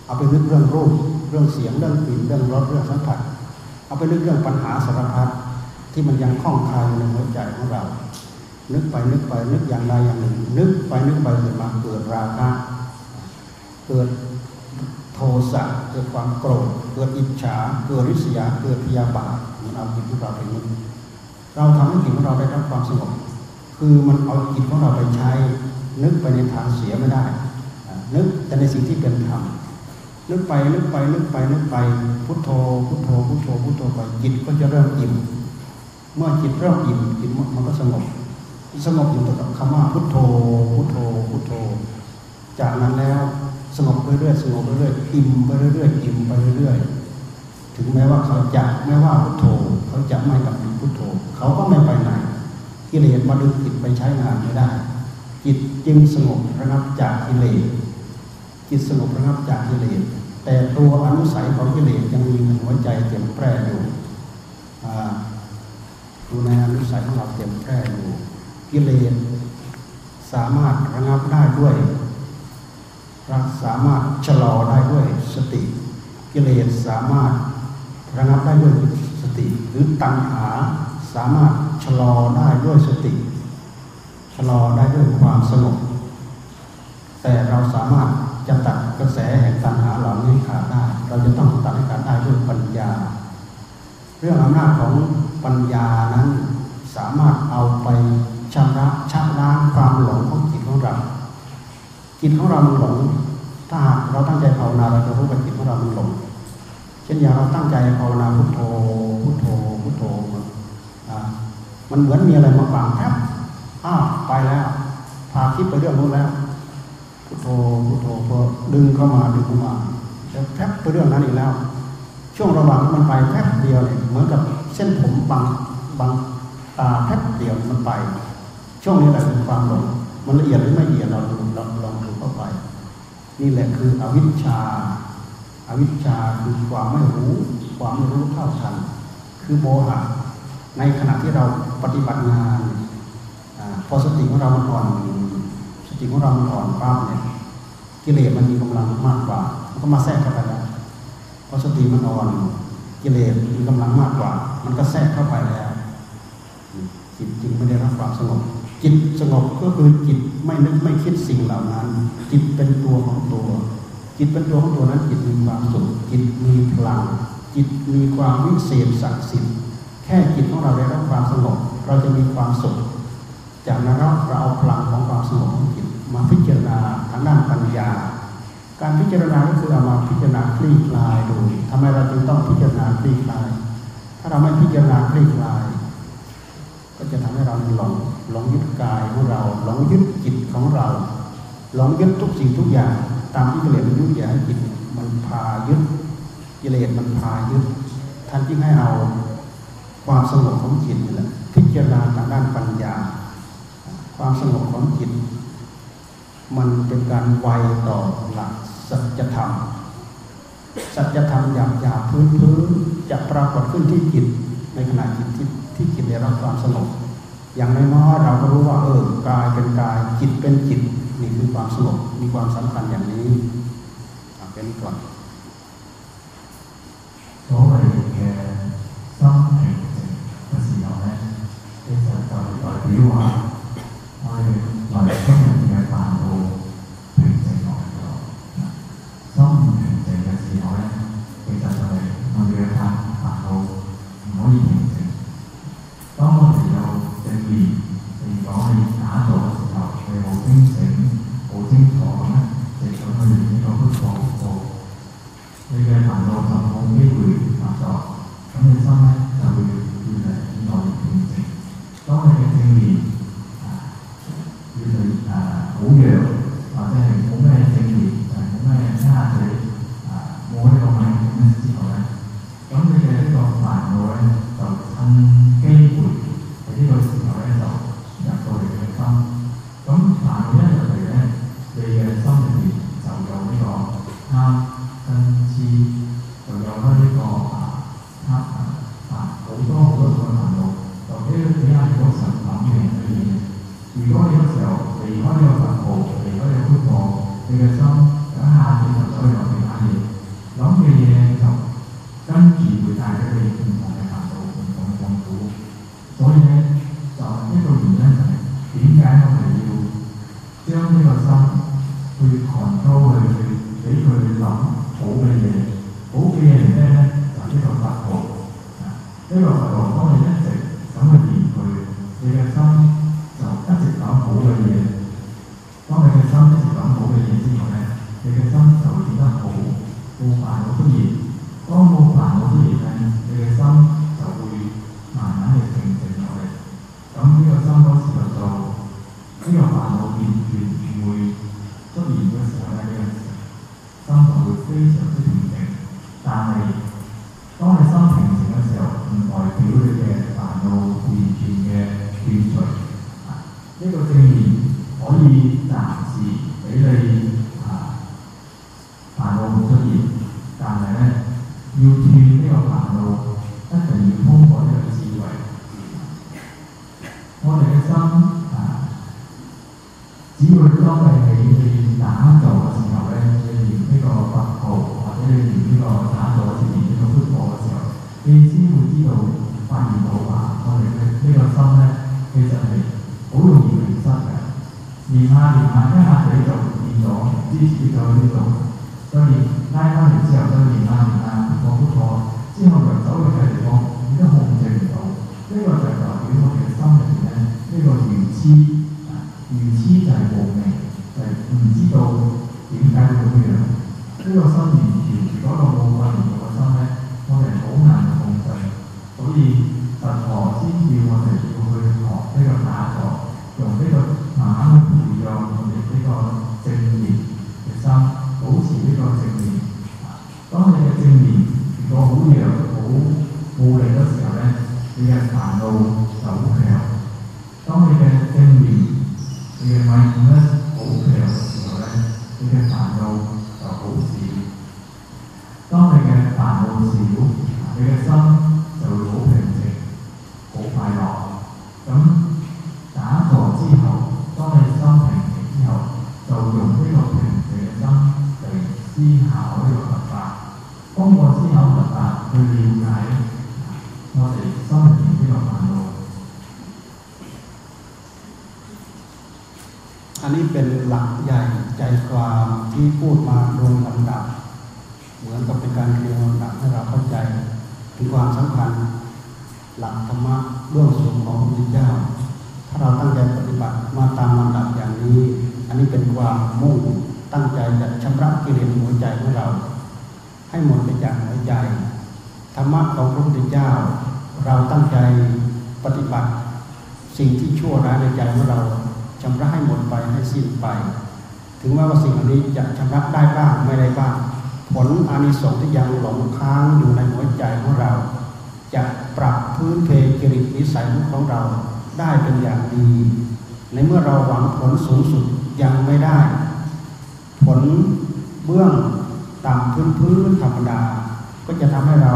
[SPEAKER 1] เอาไปนึกเรื่องรูปเรื่องเสียงเรื่องกลิ่นเรื่องรสเรื่องสัมผัส เอาไปนึกเรื่องปัญหาสารพัดที่มันยังคล้องคาอยู่ในหัวใจของเรา นึกไปนึกไปนึกอย่างใดอย่างหนึ่ง นึกไปนึกไปเกิดมาเกิดราคะเกิดโทสะเกิดความโกรธเกิดอิจฉาเกิดริษยาเกิดพยาบาทมันเอาจิตของเราไปนึก เราทำให้จิตของเราได้รับความสงบคือมันเอาจิตของเราไปใช้ นึกไปในทางเสียไม่ได้ นึกแต่ในสิ่งที่เป็นธรรมนึกไปนึกไปนึกไปนึกไปพุทโธพุทโธพุทโธพุทโธไปจิตก็จะเริ่มอิ่มเมื่อจิตเริ่มอิ่มจิตมันก็สงบสงบอยู่กับคำว่าพุทโธพุทโธพุทโธ จากนั้นแล้วสงบไปเรื่อยสงบไปเรื่อยอิ่มไปเรื่อยอิ่มไปเรื่อย ถึงแม้ว่าเขาจะไม่ว่าพุทโธ เขาจะไม่กับพุทโธ เขาก็ไม่ไปไหนกิเลสมาดึงจิตไปใช้งานไม่ได้ จิตจึงสงบระงับจากกิเลสจิตสงบระงับจากกิเลสแต่ตัวอนุสัยของกิเลสยังมีหัวใจเต็มแปร่อยู่ดูในอนุสัยของเราเต็มแพร่อยู่กิเลสสามารถระงับได้ด้วยรักสามารถชะลอได้ด้วยสติ กิเลสสามารถ ระงับได้ด้วยสติ หรือตัณหาสามารถชะลอได้ด้วยสติ ชะลอได้ด้วยความสงบแต่เราสามารถจะตัดกระแสแห่งตัณหาเหล่านี้ขาดได้ เราจะต้องตัดให้ขาดได้ด้วยปัญญา เรื่องอำนาจของปัญญานั้นสามารถเอาไปชำระชำระความหลงของจิตของเราจิตของเรามันหลงถ้าเราตั้งใจภาวนาเราจะรู้ว่าจิตของเรามันหลง เช่นอย่างเราตั้งใจภาวนาพุทโธพุทโธพุทโธมันเหมือนมีอะไรมาบังแทบอ้าวไปแล้วพาคิดไปเรื่องนู้นแล้วพุทโธพุทโธพอดึงเข้ามาดึงเข้ามาจะแทบไปเรื่องนั้นอีกแล้ว ช่วงระหว่างมันไปแทบเดียวเนี่ยเหมือนกับเส้นผมบางบางตาแป๊บเดียวมันไป ช่วงนี้แหละคือความหลงมันละเอียดหรือไม่ละเอียดเราดูลองลองดูเข้าไป นี่แหละคืออวิชชา อวิชชาคือความไม่รู้ ความไม่รู้เท่าทัน คือโมหะในขณะที่เราปฏิบัติงานอพอสติของเรามันอ่อนสติของเรามันอ่อนปั๊บเนี่ยกิเลสมันมีกำลังมากกว่ามันก็มาแทรกเข้าไปแล้วพอสติมันอ่อนกิเลสมีกำลังมากกว่า มันก็แทรกเข้าไปแล้วจิตจึงไม่ได้รับความสงบ จิตสงบก็คือจิตไม่นึกไม่คิดสิ่งเหล่านั้น จิตเป็นตัวของตัว จิตเป็นตัวของตัวนั้นจิตมีความสุขจิตมีพลังจิตมีความวิเศษศักดิ์สิทธิ์แค่จิตของเราได้รับความสงบเราจะมีความสุข จากนั้นเราเอาพลังของความสงบของจิตมาพิจารณาทางด้านปัญญา การพิจารณาก็คือเอามาพิจารณาคลี่คลายดูทำไมเราจึงต้องพิจารณาคลี่คลาย ถ้าเราไม่พิจารณาคลี่คลาย ก็จะทำให้เราหลงหลงยึดกายของเราหลงยึดจิตของเรา หลงยึดทุกสิ่งทุกอย่าง ตามที่กิเลสมันยึดอย่าให้จิตมันพายึดกิเลสมันพายึดท่านจึงให้เอาความสงบของจิตนี่แหละพิจารณาทางด้านปัญญา ความสงบของจิต มันเป็นการไวต่อหลักสัจธรรมสัจธรรมอย่างหยาบพื้นพื้นจะปรากฏขึ้นที่จิตในขณะจิตที่ที่จิตได้รับความสงบอย่างน้อยๆเราก็รู้ว่าเออกายเป็นกายจิตเป็นจิต นี่คือความสงบมีความสำคัญอย่างนี้เอาเป็นก่อน
[SPEAKER 2] 所谓嘅心平静嘅时候咧，其实就代表话我哋内心 嘅 你先會知道發現到話，我哋嘅呢個心咧，其實係好容易迷失嘅。念下念下，一下子就變咗支持咗呢度，所以拉翻嚟之後，再念下念下，放觀課之後又走去嘅地方，你都控制唔到。呢、個就係代表我哋嘅心裏邊咧，呢、個愚痴啊，愚痴就係無明，就係、唔知道點解會咁樣。呢、個心
[SPEAKER 1] ถึงแม้ว่าสิ่งเหล่านี้จะชำระได้บ้างไม่ได้บ้าง ผลอานิสงส์ที่ยังหลงค้างอยู่ในหัวใจของเรา จะปรับพื้นเพจริตนิสัยของเราได้เป็นอย่างดี ในเมื่อเราหวังผลสูงสุดยังไม่ได้ ผลเบื้องต่ำพื้นพื้นธรรมดา ก็จะทำให้เรา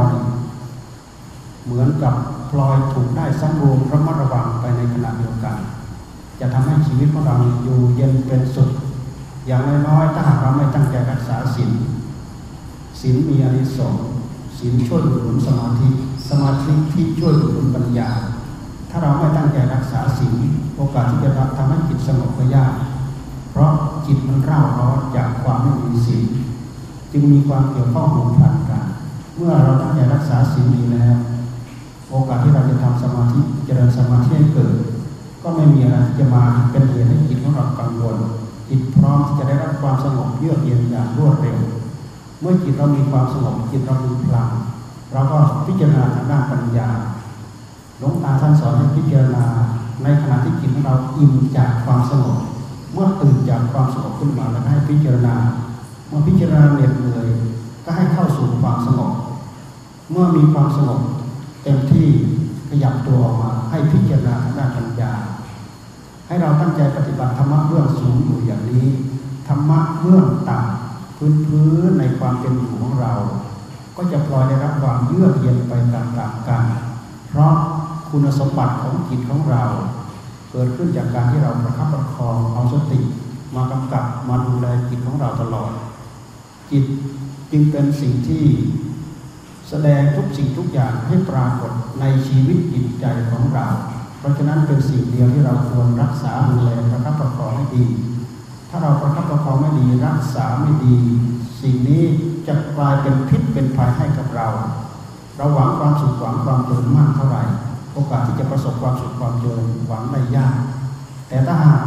[SPEAKER 1] เหมือนกับพลอยถูกได้สำรวมระมัดระวังไปในขณะเดียวกัน จะทำให้ชีวิตของเราอยู่เย็นเป็นสุข อย่างน้อยๆถ้าหากเราไม่ตั้งใจรักษาศีลศีลมีอานิสงส์ศีลช่วยหนุนสมาธิสมาธิที่ช่วยหนุนปัญญา ถ้าเราไม่ตั้งใจรักษาศีลโอกาสที่จะทำให้จิตสงบก็ยาก เพราะจิตมันเร่าร้อนจากความไม่มีศีลจึงมีความเกี่ยวข้องผูกพันกัน เมื่อเราตั้งใจรักษาศีลดีแล้ว โอกาสที่เราจะทำสมาธิเจริญสมาธิให้เกิด ก็ไม่มีอะไรที่จะมาเป็นเหตุให้จิตของเรากังวล จิตพร้อมที่จะได้รับความสงบเยือกเย็นอย่างรวดเร็ว เมื่อจิตเรามีความสงบจิตเรามีพลังเราก็พิจารณาทางด้านปัญญาหลวงตาท่านสอนให้พิจารณาในขณะที่จิตของเราอิ่มจากความสงบเมื่อตื่นจากความสงบขึ้นมาแล้วให้พิจารณาเมื่อพิจารณาเหน็ดเหนื่อยก็ให้เข้าสู่ความสงบ เมื่อมีความสงบเต็มที่ขยับตัวออกมาให้พิจารณาทางด้านปัญญา ให้เราตั้งใจปฏิบัติธรรมะเบื้องสูงอยู่อย่างนี้ ธรรมะเบื้องต่ำพื้นพื้นในความเป็นอยู่ของเรา ก็จะพลอยได้รับความเยือกเย็นไปตามๆกัน เพราะคุณสมบัติของจิตของเรา เกิดขึ้นจากการที่เราประคับประคองเอาสติ มากำกับมาดูแลจิตของเราตลอด จิตจึงเป็นสิ่งที่แสดงทุกสิ่งทุกอย่างให้ปรากฏในชีวิตจิตใจของเรา เพราะฉะนั้นเป็นสิ่งเดียวที่เราควรรักษาดูแลประคับประคองให้ดี ถ้าเราประคับประคองไม่ดีรักษาไม่ดี สิ่งนี้จะกลายเป็นพิษเป็นภัยให้กับเรา เราหวังความสุขหวังความเจริญมากเท่าไหร่โอกาสที่จะประสบความสุขความเจริญหวังได้ยาก แต่ถ้าหาก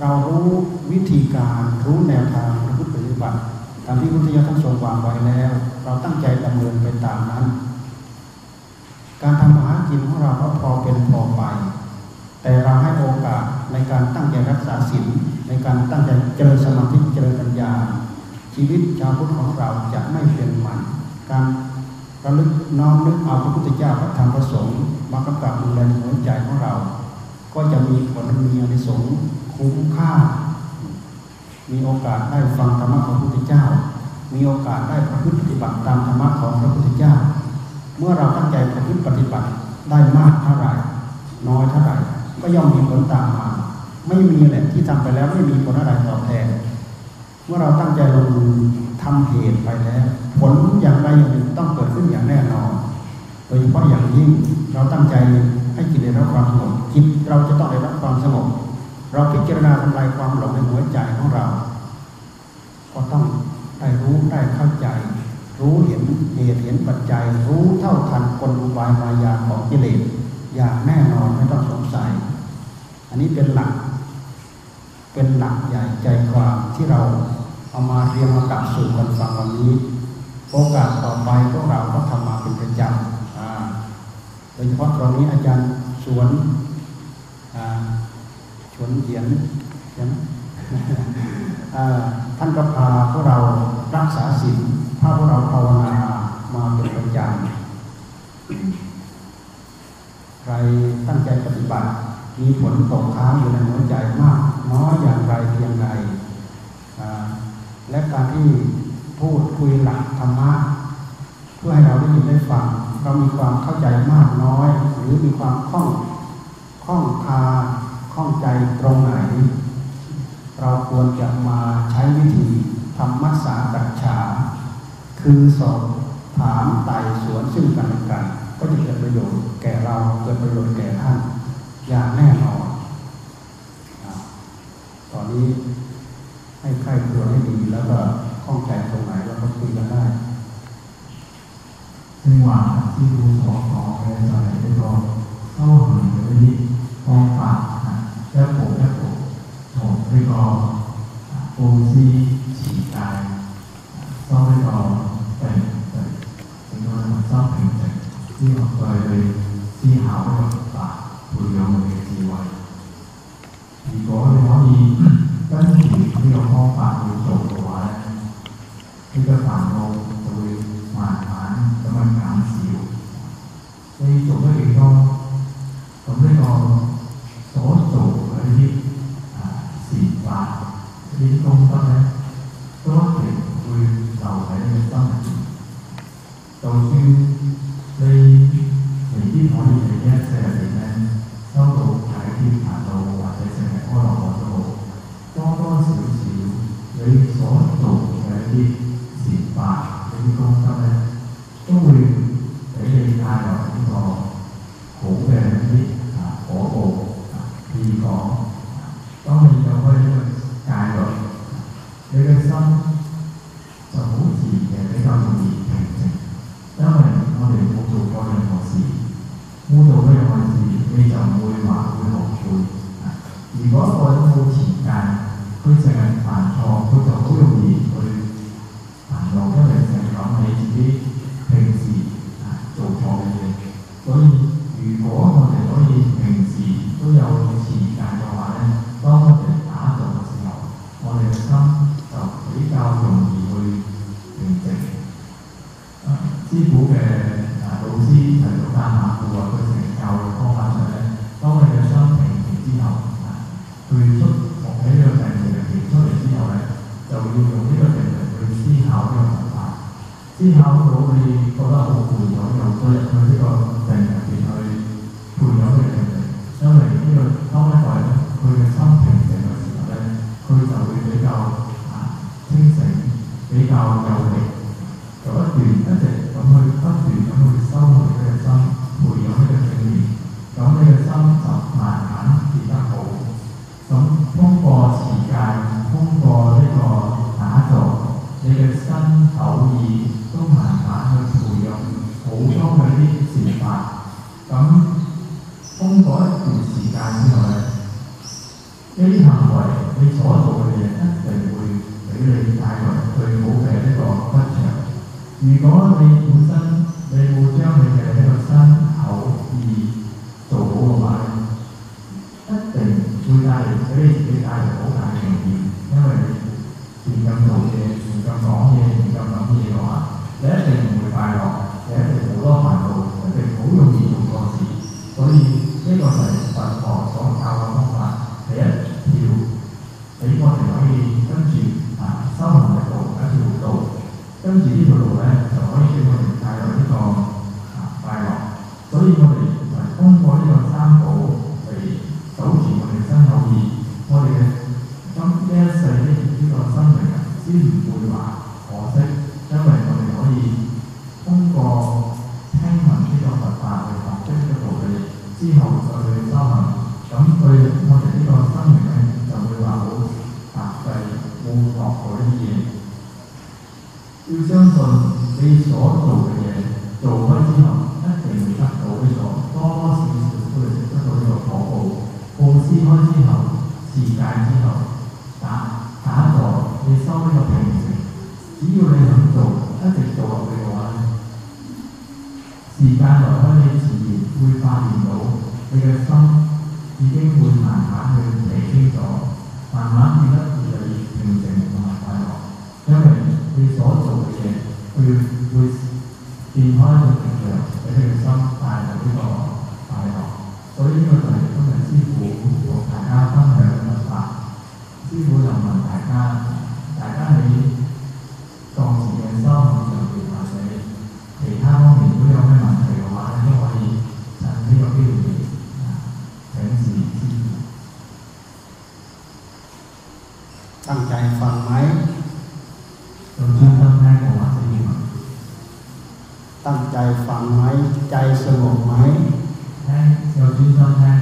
[SPEAKER 1] เรารู้วิธีการรู้แนวทางประพฤติปฏิบัติตามที่พุทธิยถาท่านทรงวางไว้แล้ว เราตั้งใจดำเนินไปตามนั้น การทำมาหากินของเราก็พอเป็นพอไป แต่เราให้โอกาสในการตั้งใจรักษาศีลในการตั้งใจเจริญสมาธิเจริญปัญญา ชีวิตชาวพุทธของเราจะไม่เปลี่ยนมัน การระลึกน้อมนึกเอาพระพุทธเจ้าพระธรรมพระสงฆ์มากำกับดูแลหัวใจของเรา ก็จะมีผลมีอนิสงส์คุ้มค่า มีโอกาสได้ฟังธรรมะของพระพุทธเจ้า มีโอกาสได้ประพฤติปฏิบัติตามธรรมะของพระพุทธเจ้า เมื่อเราตั้งใจประพฤติปฏิบัติได้มากเท่าไหร่น้อยเท่าไหร่ก็ย่อมมีผลตามมา ไม่มีแหละที่ทำไปแล้วไม่มีผลอะไรตอบแทน เมื่อเราตั้งใจลงมือทำเหตุไปแล้ว ผลอย่างใดอย่างหนึ่งต้องเกิดขึ้นอย่างแน่นอน โดยเฉพาะอย่างยิ่งเราตั้งใจให้จิตได้รับความสงบจิตเราจะต้องได้รับความสงบเราพิจารณาทำลายความหลงในหัวใจของเรา ก็ต้องได้รู้ได้เข้าใจ รู้เห็นเหตุเห็นปัจจัย รู้เท่าทันกลอุบายมายาของกิเลสอย่างแน่นอนไม่ต้องสงสัย อันนี้เป็นหลัก เป็นหลักใหญ่ใจความที่เราเอามาเรียนมากับสู่กันฟังวันนี้ โอกาสต่อไปพวกเราก็ทำมาเป็นประจำโดยเฉพาะตรงนี้อาจารย์สวนชวนเยียนท่านก็พาพวกเรารักษาศีล พาพวกเราภาวนามาเป็นประจำใครตั้งใจปฏิบัติ มีผลตกค้างอยู่ในหัวใจมาก น้อยอย่างไรเพียงใดและการที่พูดคุยหลักธรรมะเพื่อให้เราได้ยินได้ฟังเรามีความเข้าใจมากน้อย หรือมีความคล่องคล่องคาข้องใจตรงไหน เราควรจะมาใช้วิธีธรรมสาตัจฉา คือสอบถามไต่สวนซึ่งกันและกัน ก็จะเกิดประโยชน์แก่เราเกิดประโยชน์แก่ท่านอย่างแน่นอนตอนนี้ให้ใครควรให้ดีแล้วก็ข้องใจตรงไหนแล้วก็คุยกันได้
[SPEAKER 2] จังหวะที่ดูสองสองไปใส่ไปก็เข้าหายไปนิดมองปากแล้วผมแล้วผมผมไปรอโอซีฉี่ตายต้องไปรอ ที่ตรงตอนนั้นต้องเป็นคุณ 呢、這個煩惱就會慢慢咁樣減少。你做得幾多，咁呢、這個所做嘅呢啲啊善法、呢啲功德咧，都一定會留喺你嘅心入邊。就算你未必可以喺一世入邊咧收到解脫煩
[SPEAKER 1] ตั้งใจฟังไหมหลวงพ่อต้องได้บกว่าจะมีมตั้งใจฟังไหม ใจสงบไหมได้หลวงพ่อต้องได้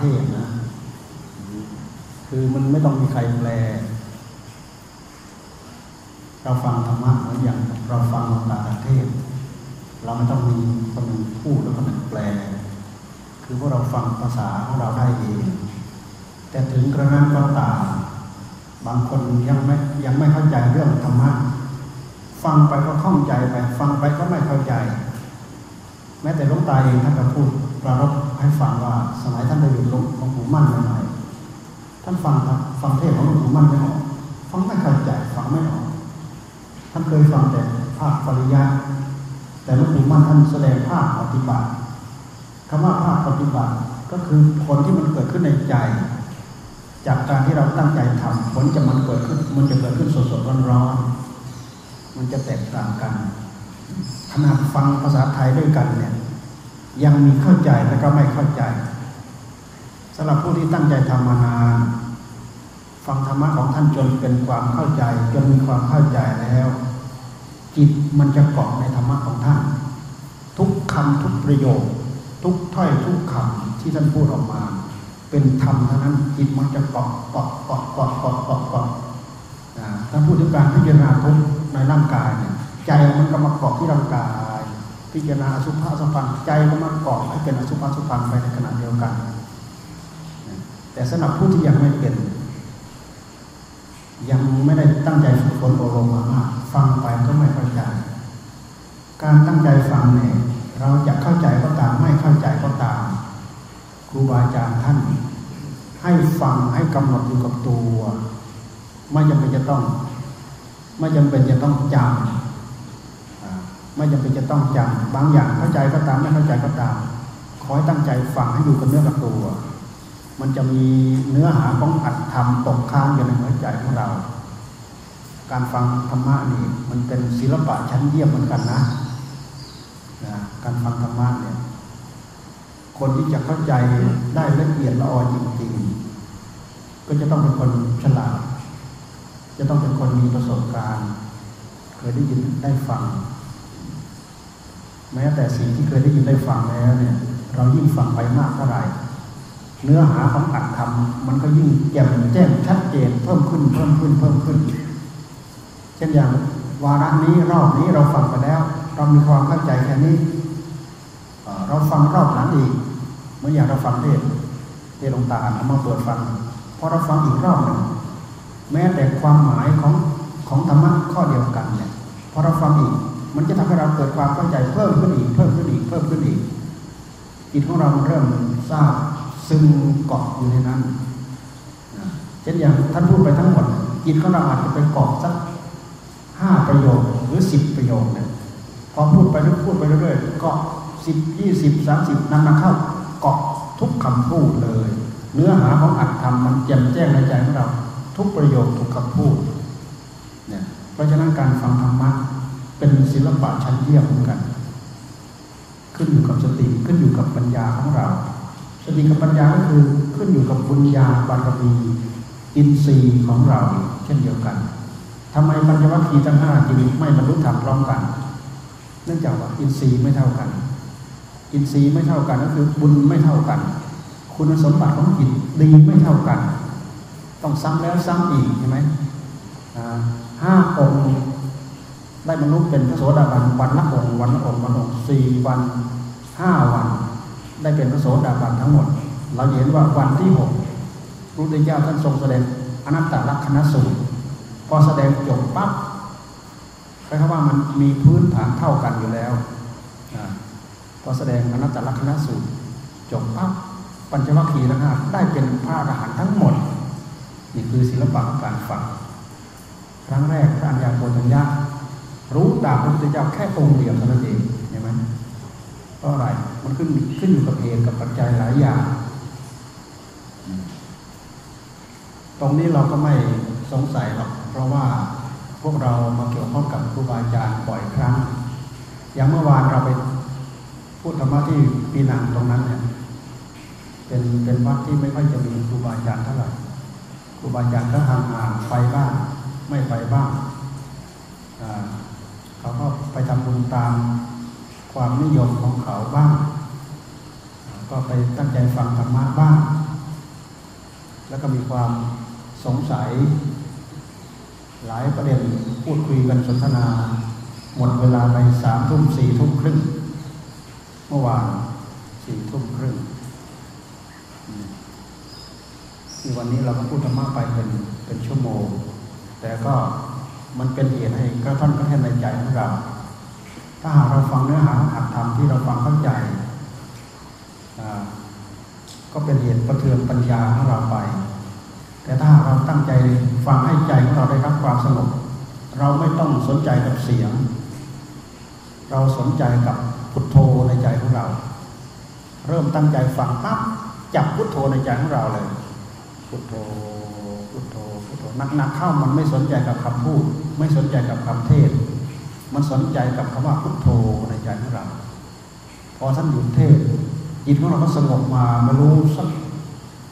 [SPEAKER 1] เทศนะ คือมันไม่ต้องมีใครแปล เราฟังธรรมะเหมือนอย่างเราฟังภาษาเทศ เราไม่ต้องมีคนหนึ่งพูดแล้วคนหนึ่งแปล คือพวกเราฟังภาษาของเราได้เอง แต่ถึงกระนั้นก็ตามบางคนยังไม่ยังไม่เข้าใจเรื่องธรรมะฟังไปก็ข้องใจไป ฟังไปก็ไม่เข้าใจ แม้แต่ลวงตาเองท่านก็พูดประรบให้ฟังว่า สมัยท่านไปอยู่หลวงหลวงปู่มั่นใหม่ๆท่านฟังครับฟังเทศของหลวงปู่มั่นไม่ออกฟังไม่เข้าใจฟังไม่ออกท่านเคยฟังแต่ภาคปริยัติแต่หลวงปู่มั่นท่านแสดงภาคปฏิบัติคำว่าภาคปฏิบัติก็คือผลที่มันเกิดขึ้นในใจ จากการที่เราตั้งใจทำผลจะมันเกิดขึ้น มันจะเกิดขึ้นสดๆร้อนๆมันจะแตกต่างกันขนาดฟังภาษาไทยด้วยกันเนี่ย ยังมีเข้าใจและก็ไม่เข้าใจำหรับผู้ที่ตั้งใจทำมานาน ฟังธรรมะของท่านจนเป็นความเข้าใจ จนมีความเข้าใจแล้ว จิตมันจะเกาะในธรรมะของท่าน ทุกคำทุกประโยค ทุกถ้อยทุกคำที่ท่านพูดออกมา เป็นธรรมเท่านั้นจิตมันจะเกาะเกาะเกาะเกาะเกาะเกาะเกาะท่านพูดถึงการพิจารณาทุกในร่างกายเนี่ยใจมันก็มาเกาะที่ร่างกาย พิจารณาสุภะสุพังใจก็มาเกาะให้เป็นอสุภะสุพังไปในขณะเดียวกัน แต่สำหรับผู้ที่ยังไม่เป็น ยังไม่ได้ตั้งใจฝึกฝนอบรมมามาก ฟังไปก็ไม่เข้าใจ การตั้งใจฟังเนี่ยเราจะเข้าใจก็ตามไม่เข้าใจก็ตาม ครูบาอาจารย์ท่าน ให้ฟังให้กำหนดอยู่กับตัว ไม่จำเป็นจะต้อง ไม่จำเป็นจะต้องจำไม่จำเป็นจะต้องจำบางอย่างเข้าใจก็ตามไม่เข้าใจก็ตามขอให้ตั้งใจฟังให้อยู่กับเนื้อกับตัว มันจะมีเนื้อหาของอัตธรรมตกค้างอยู่ในหัวใจของเรา การฟังธรรมะนี่มันเป็นศิลปะชั้นเยี่ยมเหมือนกันนะนะการฟังธรรมะเนี่ยคนที่จะเข้าใจได้ละเอียดละออจริงๆ ก็จะต้องเป็นคนฉลาด จะต้องเป็นคนมีประสบการณ์ เคยได้ยินได้ฟัง แม้แต่สิ่งที่เคยได้ยินได้ฟังแล้วเนี่ย เรายิ่งฟังไปมากเท่าไหร่ เนื้อหาของอัตธรรมมันก็ยิ่งแจ่มแจ้งชัดเจนเพิ่มขึ้นเพิ่มขึ้นเพิ่มขึ้น เช่นอย่างวาระนี้รอบนี้เราฟังไปแล้ว เรามีความเข้าใจแค่นี้เราฟังรอบหลังอีกเมื่ออย่างเราฟังเทศเทศลงตาเอามาเปิดฟังพอเราฟังอีกรอบหนึ่งแม้แต่ความหมายของของธรรมะข้อเดียวกันเนี่ยพอเราฟังอีก มันจะทำให้เราเกิดความเข้าใจเพิ่มขึ้นอีกเพิ่มขึ้นอีกเพิ่มขึ้นอีกจิตของเราเริ่มทราบ ซึมเกาะอยู่ในนั้นเช่นอย่างท่านพูดไปทั้งหมดจิตของเราอาจจะไปเกาะสักห้าประโยคหรือสิบประโยคเนี่ยพอพูดไปเรื่อยพูดไปเรื่อยเกาะสิบยี่สิบสามสิบนำมาเข้าเกาะทุกคำพูดเลย เนื้อหาของอัตธรรมมันแจ่มแจ้งในใจของเรา ทุกประโยคทุกคำพูดเนี่ยเพราะฉะนั้นการฟังธรรมะเป็นศิลปะชั้นเยี่ยมเหมือนกัน ขึ้นอยู่กับสติขึ้นอยู่กับปัญญาของเรา สติกับปัญญาก็คือขึ้นอยู่กับบุญญาบารมีอินทรีย์ของเราเช่นเดียวกันทำไมปัญญวัคคีทั้งห้าจึงไม่บรรลุธรรมพร้อมกัน เนื่องจากว่าอินทรีย์ไม่เท่ากัน อินทรีย์ไม่เท่ากันก็คือบุญไม่เท่ากัน คุณสมบัติของจิตดีไม่เท่ากัน ต้องซ้ำแล้วซ้ำอีกใช่ไหมห้าองค์ได้บรรลุเป็นพระโสดาบันวันละองค์วันละองค์วันละองค์สี่วันห้าวัน ได้เป็นพระโสดาบันทั้งหมด เราเห็นว่าวันที่หกพระพุทธเจ้าท่านทรงแสดงอนัตตลักษณสูตร พอแสดงจบปั๊บแปลว่ามันมีพื้นฐานเท่ากันอยู่แล้วพอแสดงอนัตตลักษณสูตรจบปั๊บปัญจวัคคีย์ทั้งห้าได้เป็นพระอรหันต์ทั้งหมด นี่คือศิลปะการฟังครั้งแรกพระอัญญาโกณทัญญารู้ตามพระพุทธเจ้าแค่องค์เดียวเท่านั้นเองเห็นไหม เพราะอะไร มันขึ้นขึ้นอยู่กับเหตุกับปัจจัยหลายอย่าง ตรงนี้เราก็ไม่สงสัยหรอก เพราะว่าพวกเรามาเกี่ยวข้องกับครูบาอาจารย์บ่อยครั้ง อย่างเมื่อวานเราไปพูดธรรมะที่ปีนังตรงนั้นเนี่ย เป็นเป็นวัดที่ไม่ค่อยจะมีครูบาอาจารย์เท่าไหร่ ครูบาอาจารย์ก็ห่างๆไปบ้าง ไม่ไปบ้างเขาก็ไปทำบุญตาม ความนิยมของเขาบ้าง ก็ไปตั้งใจฟังธรรมะบ้าง แล้วก็มีความสงสัย หลายประเด็นพูดคุยกันสนทนา หมดเวลาไปสามทุ่มสี่ทุ่มครึ่ง เมื่อวานสี่ทุ่มครึ่งที่วันนี้เราก็พูดธรรมะไปเป็นเป็นชั่วโมง แต่ก็มันเป็นเหตุให้กระท่อนกระแท่นในใจของเรา ถ้าหากเราฟังเนื้อหาอัตธรรมที่เราฟังเข้าใจ ก็เป็นเหตุประเทือนปัญญาของเราไป แต่ถ้าเราตั้งใจฟังให้ใจของเราได้รับความสงบเราไม่ต้องสนใจกับเสียง เราสนใจกับพุทโธในใจของเรา เริ่มตั้งใจฟังปั๊บจับพุทโธในใจของเราเลย พุทโธพุทโธพุทโธนักๆเข้ามันไม่สนใจกับคำพูด ไม่สนใจกับคำเทศ มันสนใจกับคำว่าพุทโธในใจของเรา พอท่านหยุดเทศจิตของเราก็สงบมาไม่รู้สัก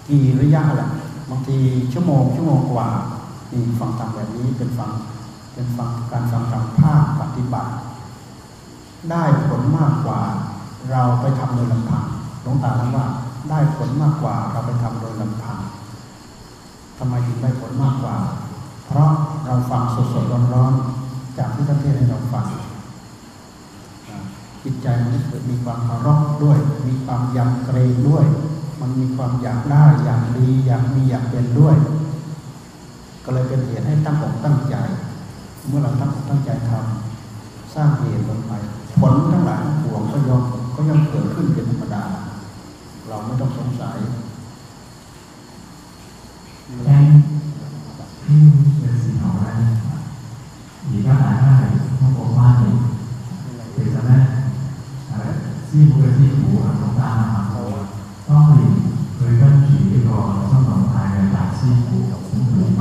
[SPEAKER 1] กี่ระยะแหละบางทีชั่วโมงชั่วโมงกว่านี่ฟังธรรมแบบนี้เป็นฟังเป็นฟังการฟังธรรมภาคปฏิบัติ ได้ผลมากกว่าเราไปทำโดยลำพังหลวงตาท่านว่าได้ผลมากกว่าเราไปทำโดยลำพังทำไมถึงได้ผลมากกว่า เพราะเราฟังสดสดร้อนร้อน จากที่ท่านเทศให้เราฟังจิตใจมันเกิดมีความเคารพด้วย มีความยำเกรงด้วย มันมีความอยากได้อยากดีอยากมีอยากเป็นด้วย ก็เลยเป็นเหตุให้ตั้งอกตั้งใจ เมื่อเราตั้งอกตั้งใจทำสร้างเหตุลงไปผลทั้งหลายทั้งปวงก็ย่อมก็ย่อมเกิดขึ้นเป็นธรรมดา เราไม่ต้องสงสัย
[SPEAKER 2] แค่ที่เป็ 而家大家係通過翻譯，其實咧誒師傅嘅師傅係講單啊，當年佢跟住呢個新動態嘅大師傅五年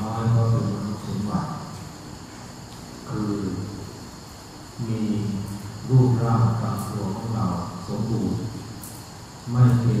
[SPEAKER 2] น้อยก็เป็นสมบัติคือ มีรูปร่า
[SPEAKER 3] งกามตัวของเราสมบูรณ์ไม่เป็น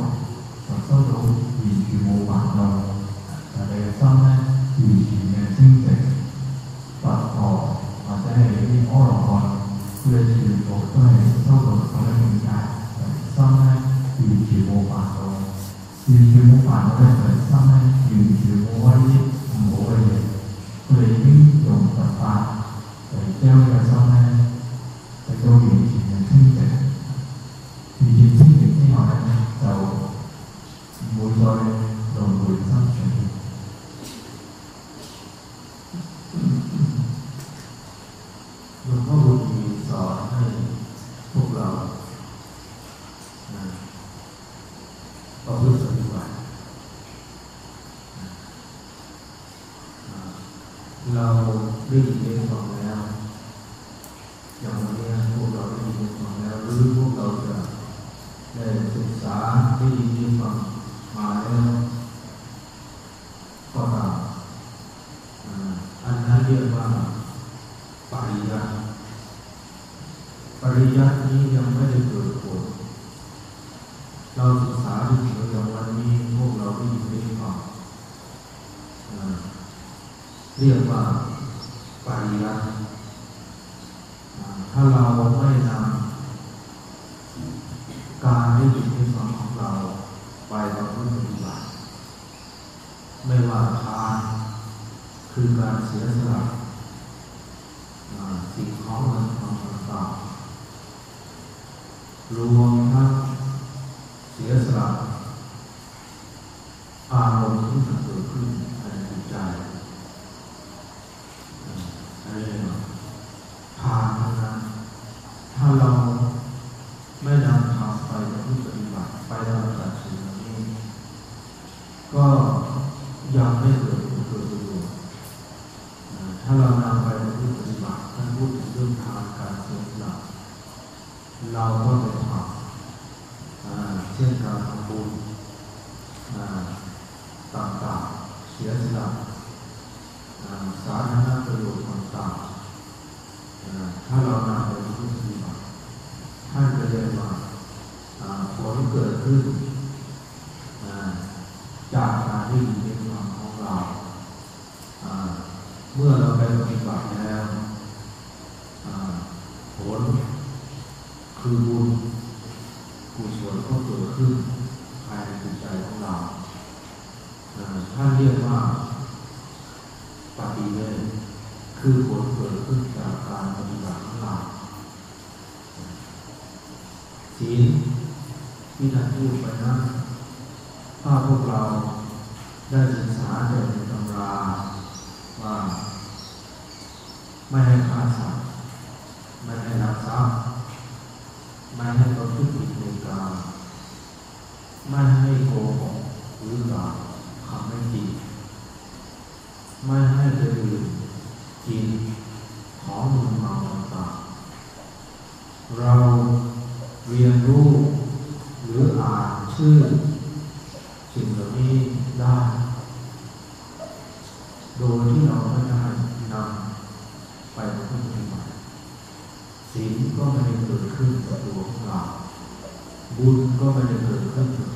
[SPEAKER 3] มาให้เราทุจิตในกาไม่ให้โกหกหรือหลอกคำไม่ดีไม่ให้ไปดื่มกินของมึนเมาต่างเราเรียนรู้หรืออ่านชื่อ Thank you.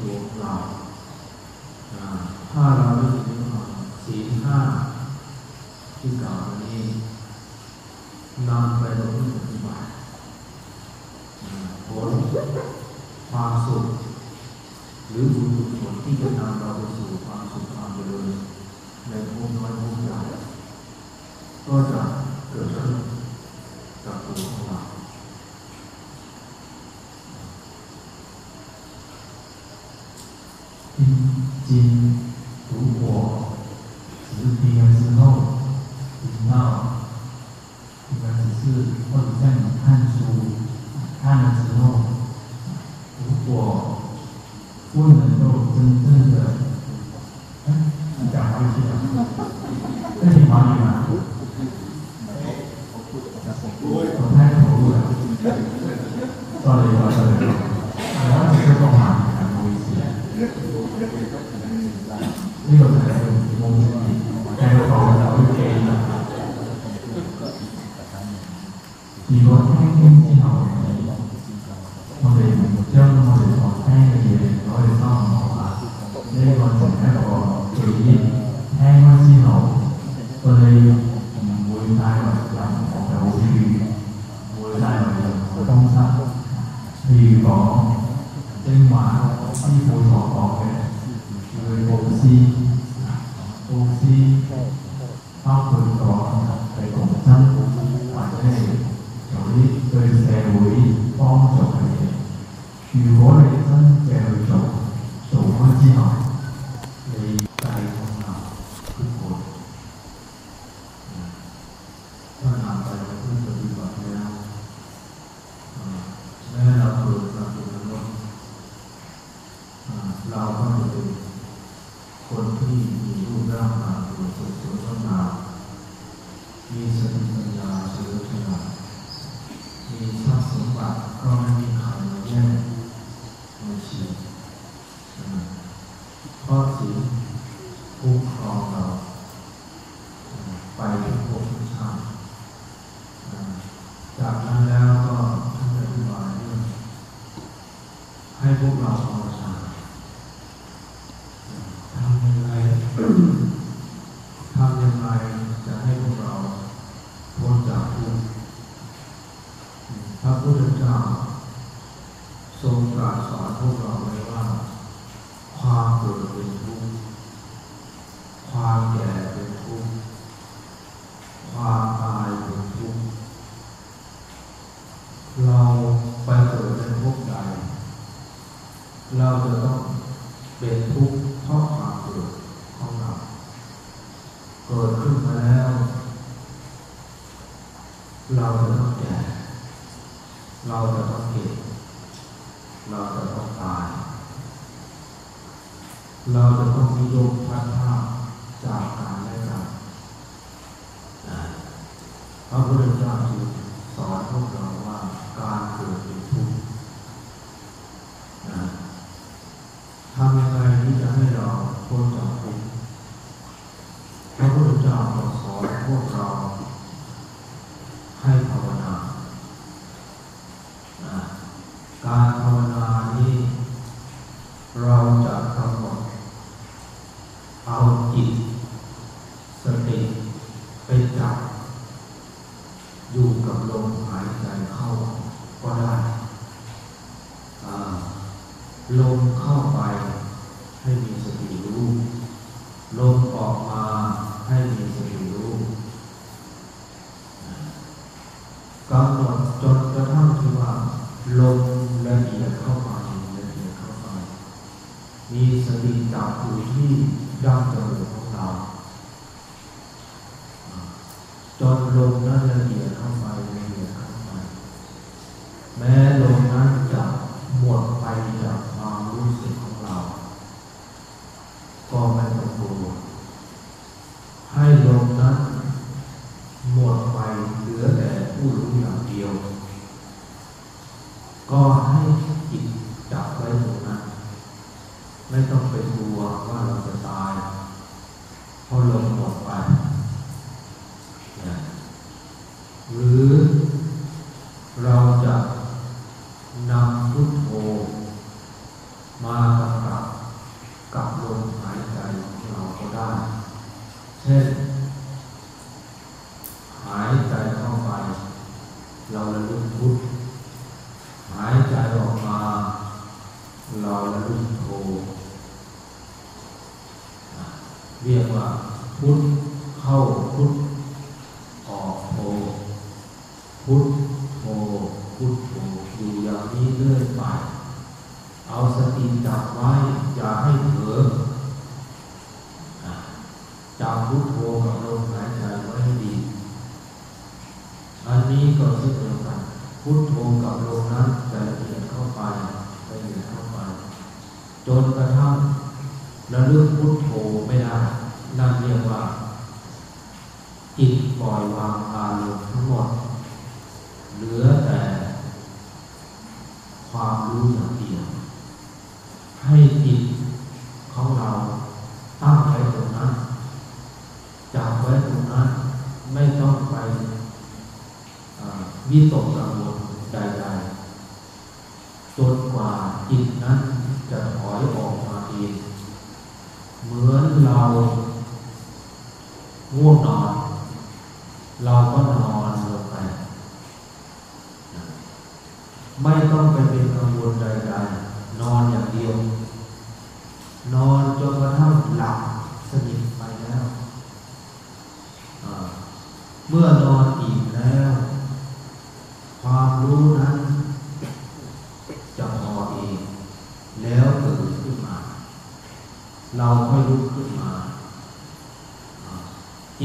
[SPEAKER 3] เรา
[SPEAKER 4] จะต้องเก็
[SPEAKER 3] บเราจะต้องตาย เราจะต้องมีโยมพัดภาพจากการและการพระ
[SPEAKER 2] พุทธเจ้า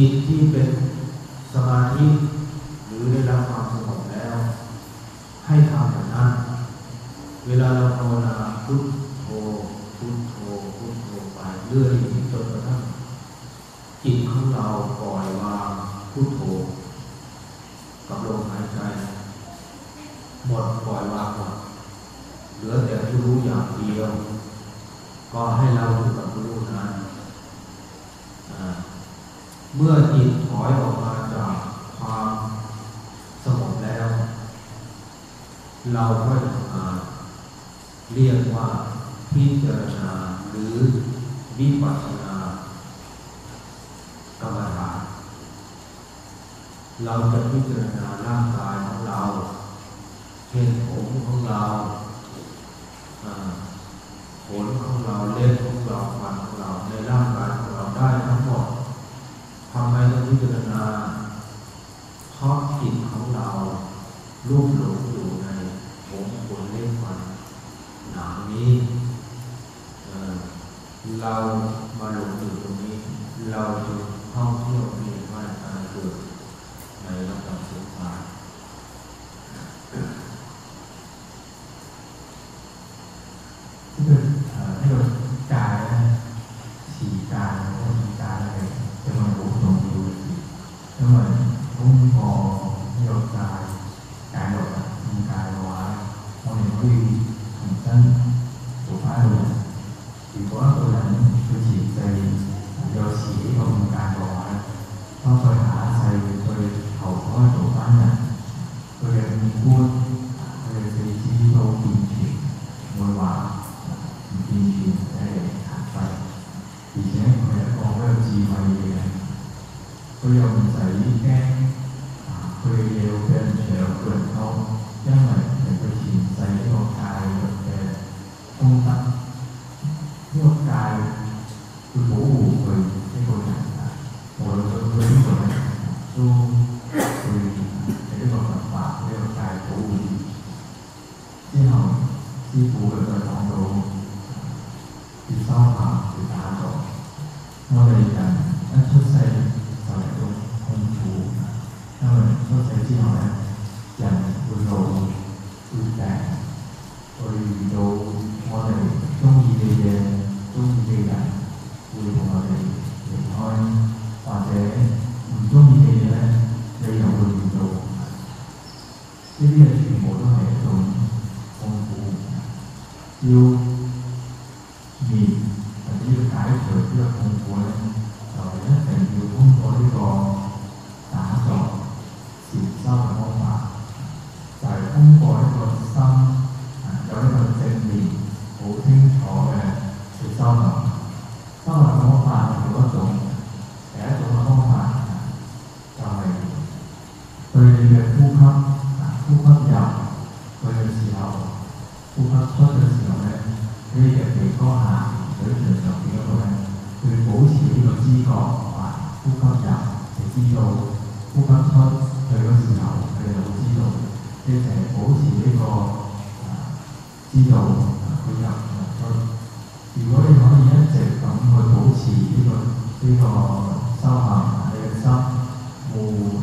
[SPEAKER 2] ิตที่เป็นสมาธิหรือได้รั
[SPEAKER 3] บความสงบแล้ว ให้ทำแบบนั้น เวลาเราภาวนาพุท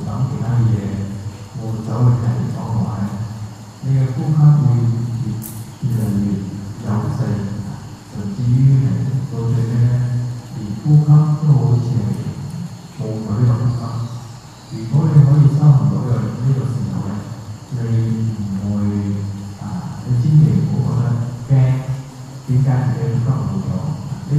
[SPEAKER 3] đó thì ta về một chỗ mình thấy chỗ ngoại nghe cũng hát vui thì là gì? Giàu xây thậm chí này, tôi
[SPEAKER 2] thấy nghe. Thì cũng hát nó hồi trẻ một người đó cũng hát thì có lẽ có gì sao mà mỗi đời thấy được sự giàu này người ngồi à cái chính đề của ca. Tiếng đây cũng một chỗ thế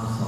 [SPEAKER 2] Awesome.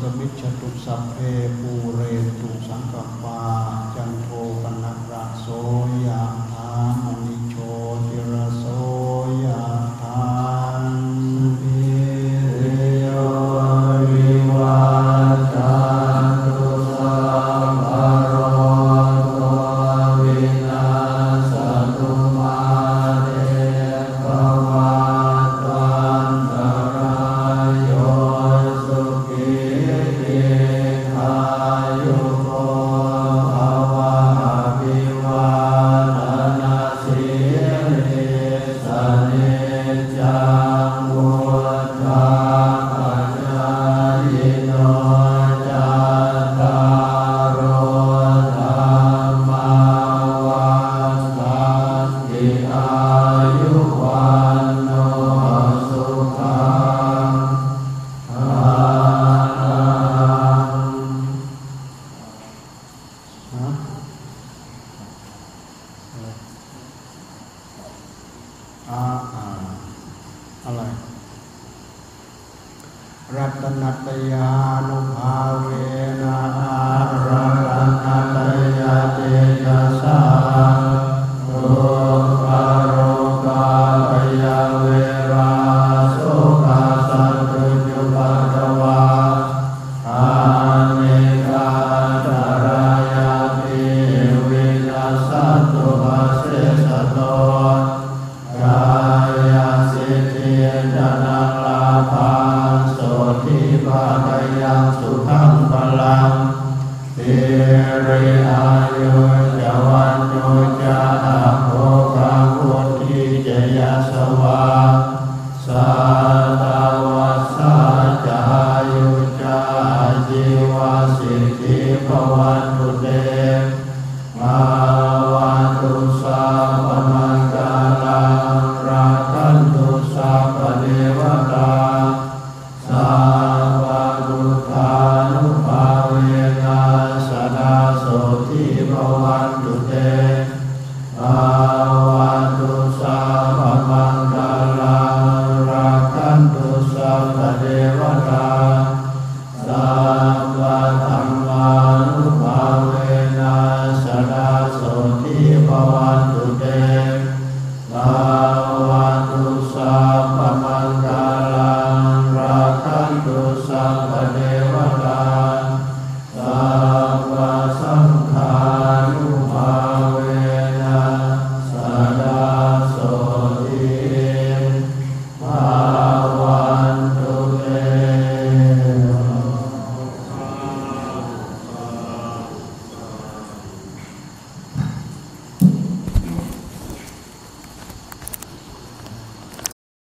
[SPEAKER 2] สมิ
[SPEAKER 1] ชตุสัพเพปู